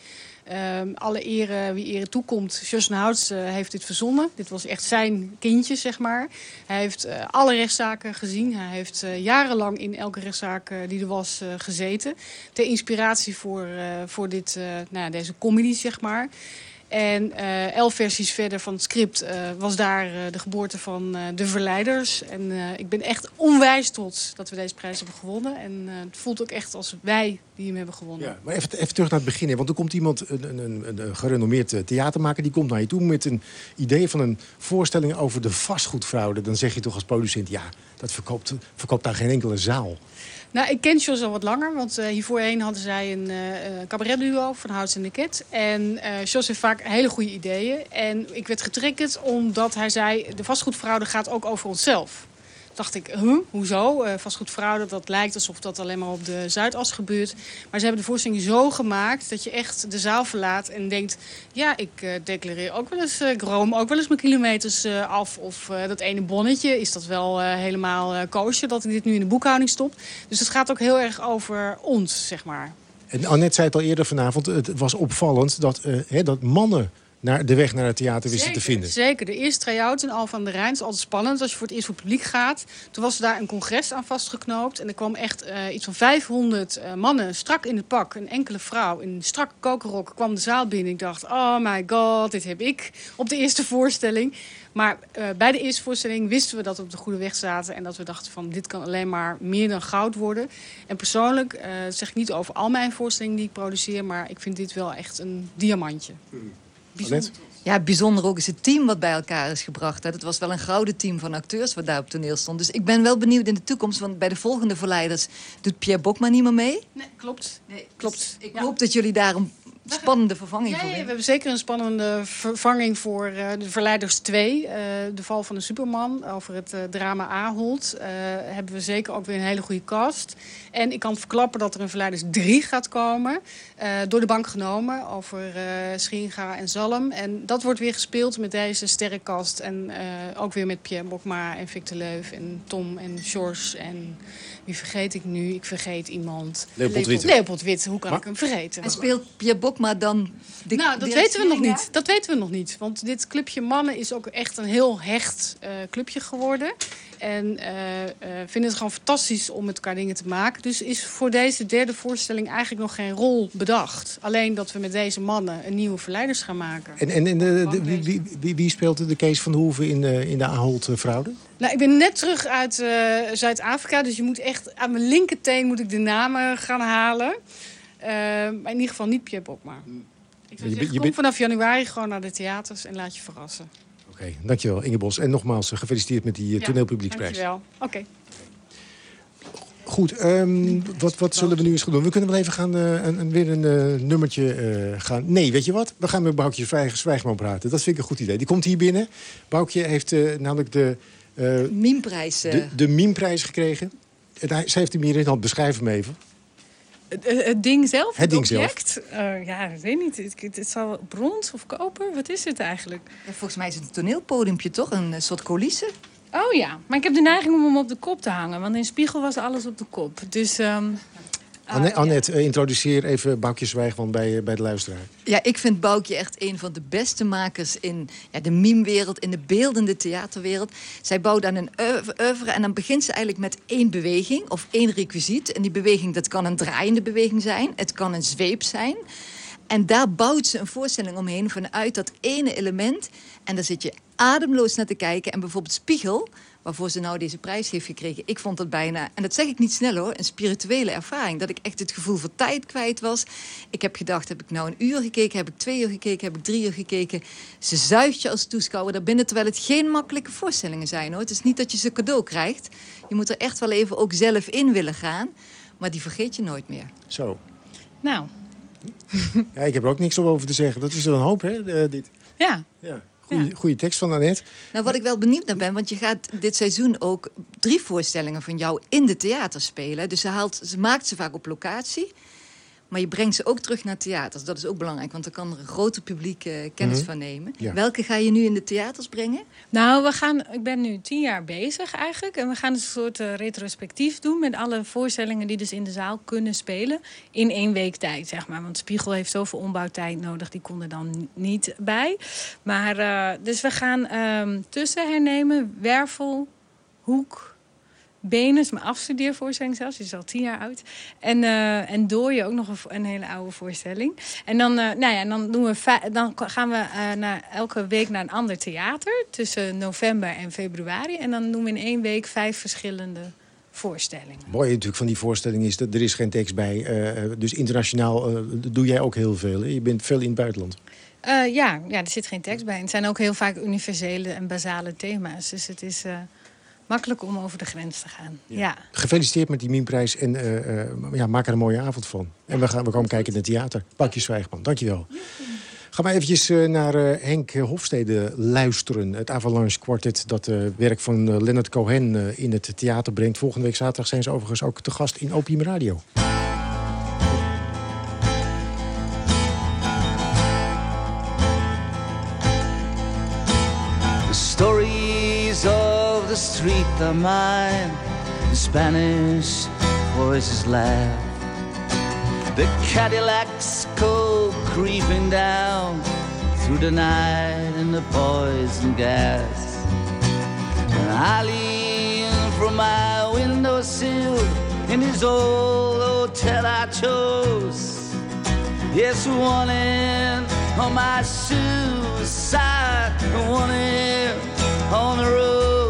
S27: Um, alle ere wie ere toekomt. Justin Houts heeft dit verzonnen. Dit was echt zijn kindje, zeg maar. Hij heeft alle rechtszaken gezien. Hij heeft jarenlang in elke rechtszaak die er was gezeten. Ter inspiratie voor, voor dit, nou, deze comedy, zeg maar. En uh, elf versies verder van het script uh, was daar uh, de geboorte van de verleiders. En ik ben echt onwijs trots dat we deze prijs hebben gewonnen. En het voelt ook echt als wij die hem hebben gewonnen.
S9: Ja, maar even, even terug naar het begin. Want er komt iemand, een, een, een gerenommeerd theatermaker... die komt naar je toe met een idee van een voorstelling over de vastgoedfraude. Dan zeg je toch als producent, ja, dat verkoopt, verkoopt daar geen enkele zaal.
S27: Nou, ik ken Jos al wat langer, want uh, hiervoorheen hadden zij een uh, cabaretduo van Houts en de Ket. En Jos heeft vaak hele goede ideeën. En ik werd getriggerd omdat hij zei, de vastgoedfraude gaat ook over onszelf dacht ik, huh, hoezo? Uh, vastgoedfraude, dat lijkt alsof dat alleen maar op de Zuidas gebeurt. Maar ze hebben de voorstelling zo gemaakt dat je echt de zaal verlaat en denkt... ja, ik uh, declareer ook wel eens, uh, ik room ook wel eens mijn kilometers af. Of dat ene bonnetje, is dat wel helemaal koosje dat ik dit nu in de boekhouding stop. Dus het gaat ook heel erg over ons, zeg maar.
S9: En Annette zei het al eerder vanavond, het was opvallend dat, hè, dat mannen naar de weg naar het theater wisten te vinden.
S27: Zeker. De eerste try-out in Al van der Rijn is altijd spannend. Als je voor het eerst voor het publiek gaat. Toen was er daar een congres aan vastgeknoopt. En er kwam echt uh, iets van 500 uh, mannen strak in het pak. Een enkele vrouw in een strak kokerrok kwam de zaal binnen. Ik dacht, oh my god, dit heb ik op de eerste voorstelling. Maar uh, bij de eerste voorstelling wisten we dat we op de goede weg zaten. En dat we dachten van dit kan alleen maar meer dan goud worden. En persoonlijk, uh, zeg ik niet over al mijn voorstellingen die ik produceer. Maar ik vind dit wel echt een diamantje.
S9: Hmm.
S27: Bijzonder.
S10: Ja, bijzonder ook is het team wat bij elkaar is gebracht. Het was wel een gouden team van acteurs wat daar op toneel stond. Dus ik ben wel benieuwd in de toekomst. Want bij de volgende verleiders doet Pierre Bokma niet meer mee.
S27: Nee, klopt.
S10: Nee, klopt. Dus ik hoop dat jullie daar een spannende vervanging
S27: ja,
S10: voor
S27: ja, we hebben zeker een spannende vervanging voor uh, de Verleiders 2. Uh, de val van de Superman over het uh, drama Ahold. hebben we zeker ook weer een hele goede cast. En ik kan verklappen dat er een Verleiders 3 gaat komen. door de bank genomen over Scheringa en Zalm. En dat wordt weer gespeeld met deze sterrenkast. En ook weer met Pierre Bokma en Victor Leuf en Tom en George en... Wie vergeet ik nu? Ik vergeet iemand.
S9: Leopold Witte.
S27: Leopold Witte, hoe kan maar, ik hem vergeten?
S10: En speelt Pierre Bokma dan...
S27: De, nou, dat weten we nog niet. Dat weten we nog niet. Want dit clubje mannen is ook echt een heel hecht uh, clubje geworden. En uh, uh, vinden het gewoon fantastisch om met elkaar dingen te maken. Dus is voor deze derde voorstelling eigenlijk nog geen rol bedacht. Alleen dat we met deze mannen een nieuwe verleiders gaan maken.
S9: En, en, en de, de, wie, wie, wie, speelt de Kees van de Hoeven in, uh, in de Ahold-fraude?
S27: Nou, ik ben net terug uit Zuid-Afrika. Dus je moet echt aan mijn linkerteen moet ik de namen gaan halen. Maar in ieder geval niet Pierre Bokma. Ik zou zeggen, kom vanaf januari gewoon naar de theaters en laat je verrassen.
S9: Oké, okay, dankjewel Inge Bos. En nogmaals gefeliciteerd met die uh, toneelpublieksprijs.
S27: Ja, dankjewel. Oké. Okay.
S9: Goed, um, wat, wat zullen we nu eens gaan doen? We kunnen wel even gaan, uh, een, weer een uh, nummertje gaan... Nee, weet je wat? We gaan met Boukje Zwijgman praten. Dat vind ik een goed idee. Die komt hier binnen. Boukje heeft namelijk de...
S10: Mimprijs.
S9: De, de Mimprijs gekregen. Ze heeft hem hier in hand. Beschrijf hem even.
S27: Het, ding zelf, het,
S9: het ding
S27: object?
S9: Zelf.
S27: Uh, ja, ik weet niet. Het, het, het zal brons of koper? Wat is het eigenlijk?
S10: Ja, volgens mij is het een toneelpodiumpje toch? Een soort coulisse?
S27: Oh ja, maar ik heb de neiging om hem op de kop te hangen. Want in spiegel was alles op de kop. Dus um,
S9: Anne- Annette, eh, introduceer even Boukje Zwijgman bij, eh, bij de luisteraar.
S10: Ja, ik vind Boukje echt een van de beste makers in ja, de meme-wereld, in de beeldende theaterwereld. Zij bouwt aan een oeuvre- oeuvre en dan begint ze eigenlijk met één beweging of één requisiet. En die beweging, dat kan een draaiende beweging zijn, het kan een zweep zijn. En daar bouwt ze een voorstelling omheen vanuit dat ene element. En daar zit je ademloos naar te kijken. En bijvoorbeeld Spiegel, waarvoor ze nou deze prijs heeft gekregen. Ik vond dat bijna, en dat zeg ik niet snel hoor, een spirituele ervaring. Dat ik echt het gevoel voor tijd kwijt was. Ik heb gedacht, heb ik nou een uur gekeken? Heb ik twee uur gekeken? Heb ik drie uur gekeken? Ze zuigt je als toeschouwer daarbinnen, terwijl het geen makkelijke voorstellingen zijn hoor. Het is niet dat je ze cadeau krijgt. Je moet er echt wel even ook zelf in willen gaan. Maar die vergeet je nooit meer.
S9: Zo.
S28: Nou,
S9: Ja, ik heb er ook niks om over te zeggen. Dat is er een hoop, hè, eh, dit.
S28: ja.
S9: Ja. Goeie tekst van Annette.
S10: Nou, wat ik wel benieuwd naar ben, want je gaat dit seizoen ook drie voorstellingen van jou in de theater spelen. Dus ze, haalt, ze maakt ze vaak op locatie, maar je brengt ze ook terug naar theaters. Dat is ook belangrijk, want dan kan er een groter publiek eh, kennis
S28: Mhm.
S10: van nemen.
S28: Ja.
S10: Welke ga je nu in de theaters brengen?
S28: Nou, we gaan, ik ben nu tien jaar bezig eigenlijk. En we gaan dus een soort eh, retrospectief doen met alle voorstellingen die dus in de zaal kunnen spelen. In één week tijd, zeg maar. Want Spiegel heeft zoveel ombouwtijd nodig, die kon er dan niet bij. Maar, eh, dus we gaan ehm, tussen hernemen, wervel, hoek, Benen is mijn afstudeervoorstelling zelfs. Die is al tien jaar oud. En, eh en Dooie ook nog een, hele oude voorstelling. En dan, eh, nou ja, dan, doen we dan gaan we eh, naar, elke week naar een ander theater. Tussen november en februari. En dan doen we in één week vijf verschillende voorstellingen.
S9: Mooi natuurlijk van die voorstelling is dat er is geen tekst bij. dus internationaal doe jij ook heel veel. Hè? Je bent veel in het buitenland.
S28: Ja, ja, er zit geen tekst bij. Het zijn ook heel vaak universele en basale thema's. Dus het is makkelijk om over de grens te gaan. Ja.
S9: Gefeliciteerd met die Mienprijs en eh, eh, ja, maak er een mooie avond van. En we, gaan, we komen kijken in het theater. Pakje Zwijgman, dankjewel. Ga maar eventjes eh, naar Henk Hofstede luisteren. Het Avalanche Quartet dat werk van Leonard Cohen in het theater brengt. Volgende week zaterdag zijn ze overigens ook te gast in Opium Radio.
S29: Street are mine. The Spanish voices laugh. The Cadillacs go creeping down through the night in the poison gas. And I lean from my windowsill in this old hotel I chose. Yes, one in on my suicide, one in on the road.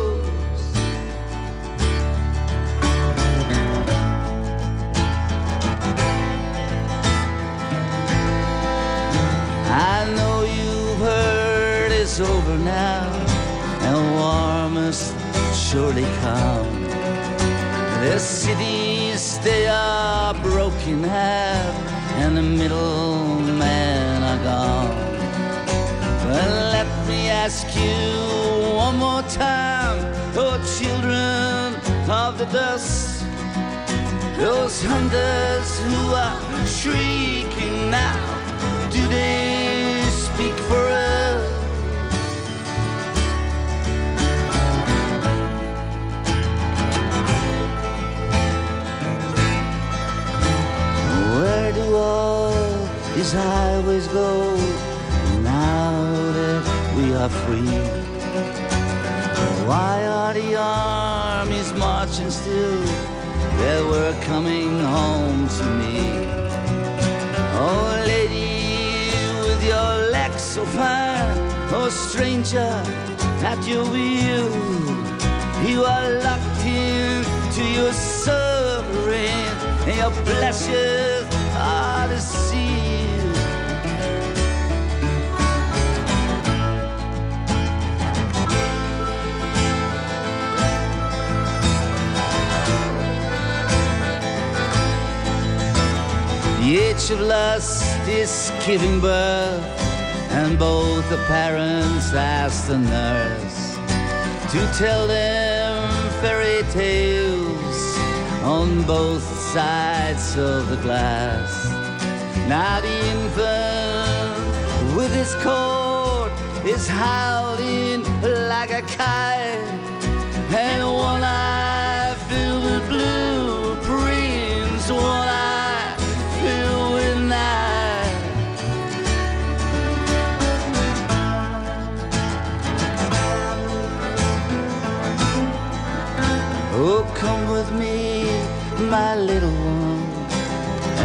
S29: I know you've heard it's over now, and war must surely come. The cities, they are broken half, and the middlemen are gone. Well, let me ask you one more time, oh children of the dust, those hunters who are shrieking now, do they speak for us? Where do all these highways go now that we are free? Why are the armies marching still? They were coming home to me. So fine, oh, stranger, at your wheel, you are locked into your suffering, and your pleasures are the seal. The age of lust is giving birth, and both the parents ask the nurse to tell them fairy tales on both sides of the glass. Now the infant with his coat is howling like a kite, and one eye my little one,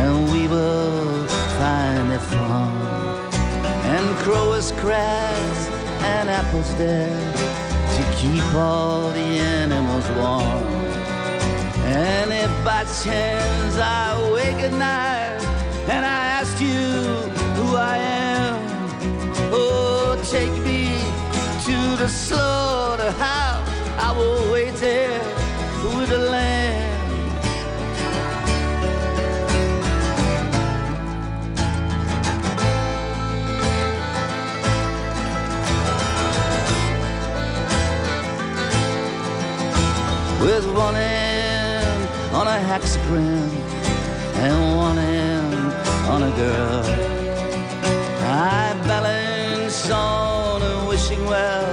S29: and we will find a farm. And crow's cracks and apples there to keep all the animals warm. And if by chance I wake at night and I ask you who I am, oh, take me to the slaughterhouse. I will wait there with the lamb. With one hand on a hexagram and one hand on a girl. I balance on a wishing well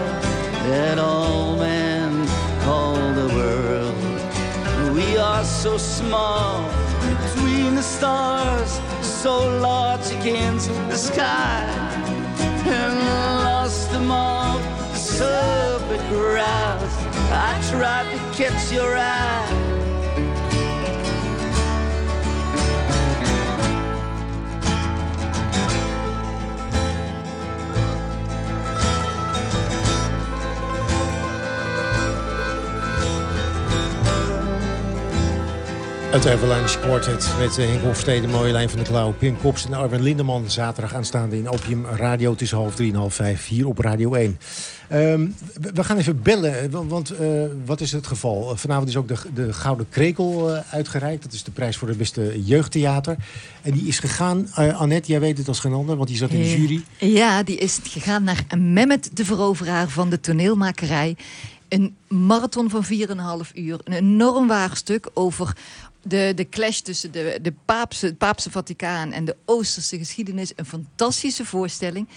S29: that all men call the world. We are so small between the stars, so large against the sky, and lost among the serpent crowds. I tried to catch your eye.
S9: Het Quartet met eh, Henk Hofstede, mooie lijn van de klauw. Pim Kops en Arwen Lindeman. Zaterdag aanstaande in Opium Radio tussen half drie en half vijf. Hier op Radio 1. Ehm, we, gaan even bellen, eh, want, eh, wat is het geval? Uh, vanavond is ook de, de Gouden Krekel uh, uitgereikt. Dat is de prijs voor het beste jeugdtheater. En die is gegaan, Annette, jij weet het als geen ander, want die zat in de jury.
S10: Ja, die is gegaan naar Mehmet de Veroveraar van de toneelmakerij. Een marathon van 4,5 uur. Een enorm waarstuk over de, de clash tussen de, de paapse, het Paapse Vaticaan en de Oosterse geschiedenis. Een fantastische voorstelling.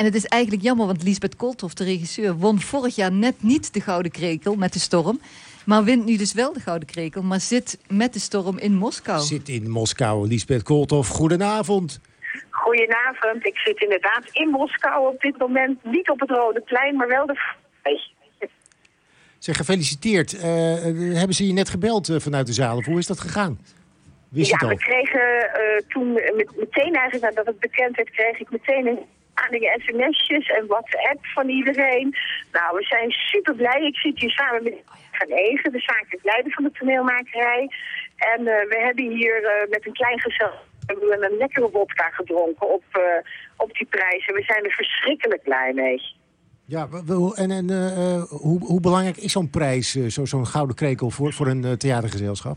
S10: En het is eigenlijk jammer, want Lisbeth Koolthof, de regisseur... won vorig jaar net niet de Gouden Krekel met de storm. Maar wint nu dus wel de Gouden Krekel, maar zit met de storm in Moskou.
S9: Zit in Moskou. Lisbeth Koolthof, goedenavond.
S30: Goedenavond. Ik zit inderdaad in Moskou op dit moment. Niet op het Rode Plein, maar wel de...
S9: Zeg, gefeliciteerd. Uh, hebben ze je net gebeld uh, vanuit de zaal? Of hoe is dat gegaan? Wist
S30: ja,
S9: het al?
S30: we kregen uh, toen met, meteen eigenlijk nadat het bekend werd, kreeg ik meteen een aanige sms'jes en WhatsApp van iedereen. Nou, we zijn super blij. Ik zit hier samen met Van Egen, de zakelijk leider van de toneelmakerij. En we hebben hier met een klein gezelschap een lekkere wodka gedronken op, op die prijzen. We zijn er verschrikkelijk blij mee.
S9: Ja, en, en uh, hoe, hoe, belangrijk is zo'n prijs, uh, zo'n gouden krekel voor, voor een uh, theatergezelschap?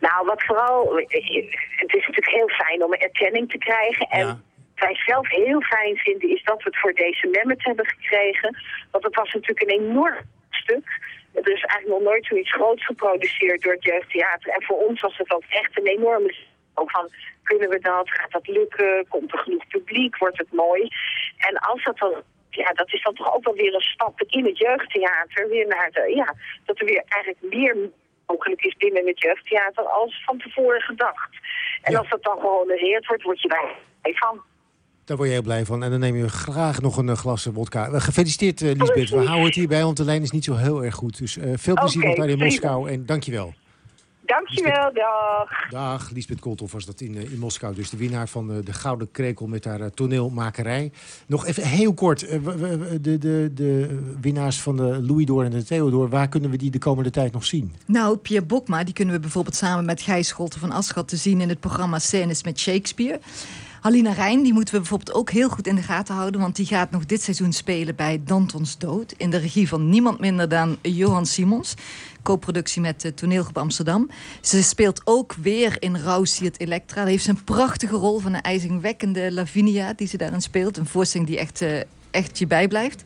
S30: Nou, wat vooral, het is natuurlijk heel fijn om een erkenning te krijgen. En ja. Wij zelf heel fijn vinden is dat we het voor deze Mehmet hebben gekregen. Want het was natuurlijk een enorm stuk. Er is eigenlijk nog nooit zoiets groots geproduceerd door het jeugdtheater. En voor ons was het ook echt een enorme ook van, kunnen we dat? Gaat dat lukken? Komt er genoeg publiek? Wordt het mooi? En als dat dan ja, dat is dan toch ook wel weer een stap in het jeugdtheater. Weer naar de, ja, dat er weer eigenlijk meer mogelijk is binnen het jeugdtheater als van tevoren gedacht. En ja. als dat dan gehonoreerd wordt, word je daar blij van.
S9: Daar word je heel blij van. En dan neem je graag nog een glas wodka. Gefeliciteerd, uh, Lisbeth. We houden het hierbij, want de lijn is niet zo heel erg goed. Dus uh, veel plezier okay, nog daar in Moskou en dankjewel.
S30: Dankjewel, dag.
S9: Dag, Lisbeth Koolthof was dat in, in Moskou. Dus de winnaar van uh, de Gouden Krekel met haar uh, toneelmakerij. Nog even heel kort. Uh, de, de, de winnaars van de Louis Door en de Theodor... waar kunnen we die de komende tijd nog zien?
S10: Nou, Pierre Bokma, die kunnen we bijvoorbeeld samen met Gijs Scholten van Aschat... te zien in het programma Scènes met Shakespeare... Halina Rijn, die moeten we bijvoorbeeld ook heel goed in de gaten houden... want die gaat nog dit seizoen spelen bij Dantons Dood... in de regie van niemand minder dan Johan Simons. Co-productie met de Toneelgroep Amsterdam. Ze speelt ook weer in Rauwsiert Elektra. Daar heeft ze een prachtige rol van een ijzingwekkende Lavinia... die ze daarin speelt. Een voorstelling die echt, uh, echt je bijblijft.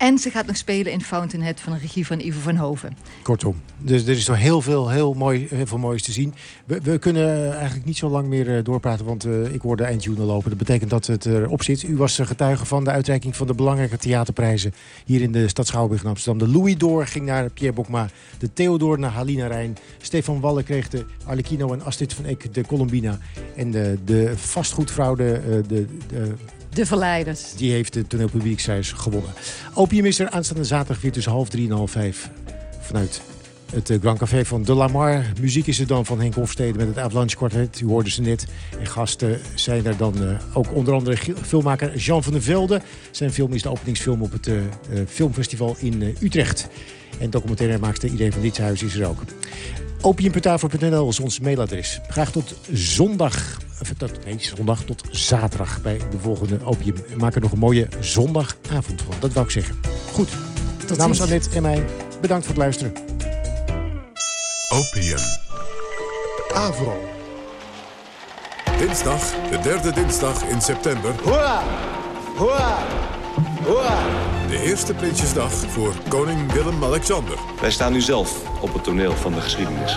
S10: En ze gaat nog spelen in Fountainhead van de regie van Ivo van Hoven.
S9: Kortom, dus er is nog heel veel, heel, mooi, veel moois te zien. We, we kunnen eigenlijk niet zo lang meer uh, doorpraten, want uh, ik hoorde eind juni lopen. Dat betekent dat het erop zit. U was getuige van de uitreiking van de belangrijke theaterprijzen... hier in de stad Schouwburg in Amsterdam. De Louis Door ging naar Pierre Bokma. De Theodor naar Halina Rijn. Stefan Walle kreeg de Arlecchino en Astrid van Eck de Colombina. En de, de vastgoedvrouw, de, de, de
S10: de Verleiders.
S9: Die heeft de toneelpublieksprijs gewonnen. Opium is er aanstaande zaterdag weer tussen half drie en half vijf. Vanuit Het Grand Café van De Lamar. Muziek is er dan van Henk Hofstede met het Avalanche Quartet. U hoorde ze net. En gasten zijn er dan ook onder andere filmmaker Jean van der Velde. Zijn film is de openingsfilm op het filmfestival in Utrecht. En documentairemaakster Iedereen van Ditshuis is er ook. Opiumputavor.nl is ons mailadres. Graag tot zondag, tot, nee, zondag tot zaterdag bij de volgende Opium. Maak er nog een mooie zondagavond van. Dat wou ik zeggen. Goed, tot namens Annette en mij, bedankt voor het luisteren.
S31: Opium. Avro. Dinsdag, de derde dinsdag in september.
S32: Hoera! Hoera!
S31: De eerste Prinsjesdag voor koning Willem-Alexander.
S33: Wij staan nu zelf op het toneel van de geschiedenis.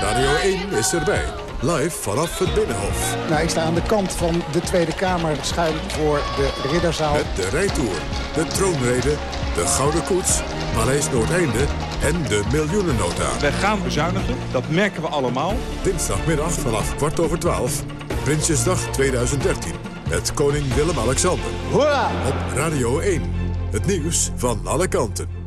S31: Radio 1 is erbij. Live vanaf het Binnenhof.
S34: Nou, ik sta aan de kant van de Tweede Kamer schuin voor de Ridderzaal.
S31: Met de rijtour, de troonrede, de Gouden Koets, Paleis Noordeinde en de miljoenennota.
S35: Wij gaan bezuinigen, dat merken we allemaal.
S31: Dinsdagmiddag vanaf kwart over twaalf, Prinsjesdag 2013 met koning Willem-Alexander.
S32: Hoera!
S31: Op Radio 1. Het nieuws van alle kanten.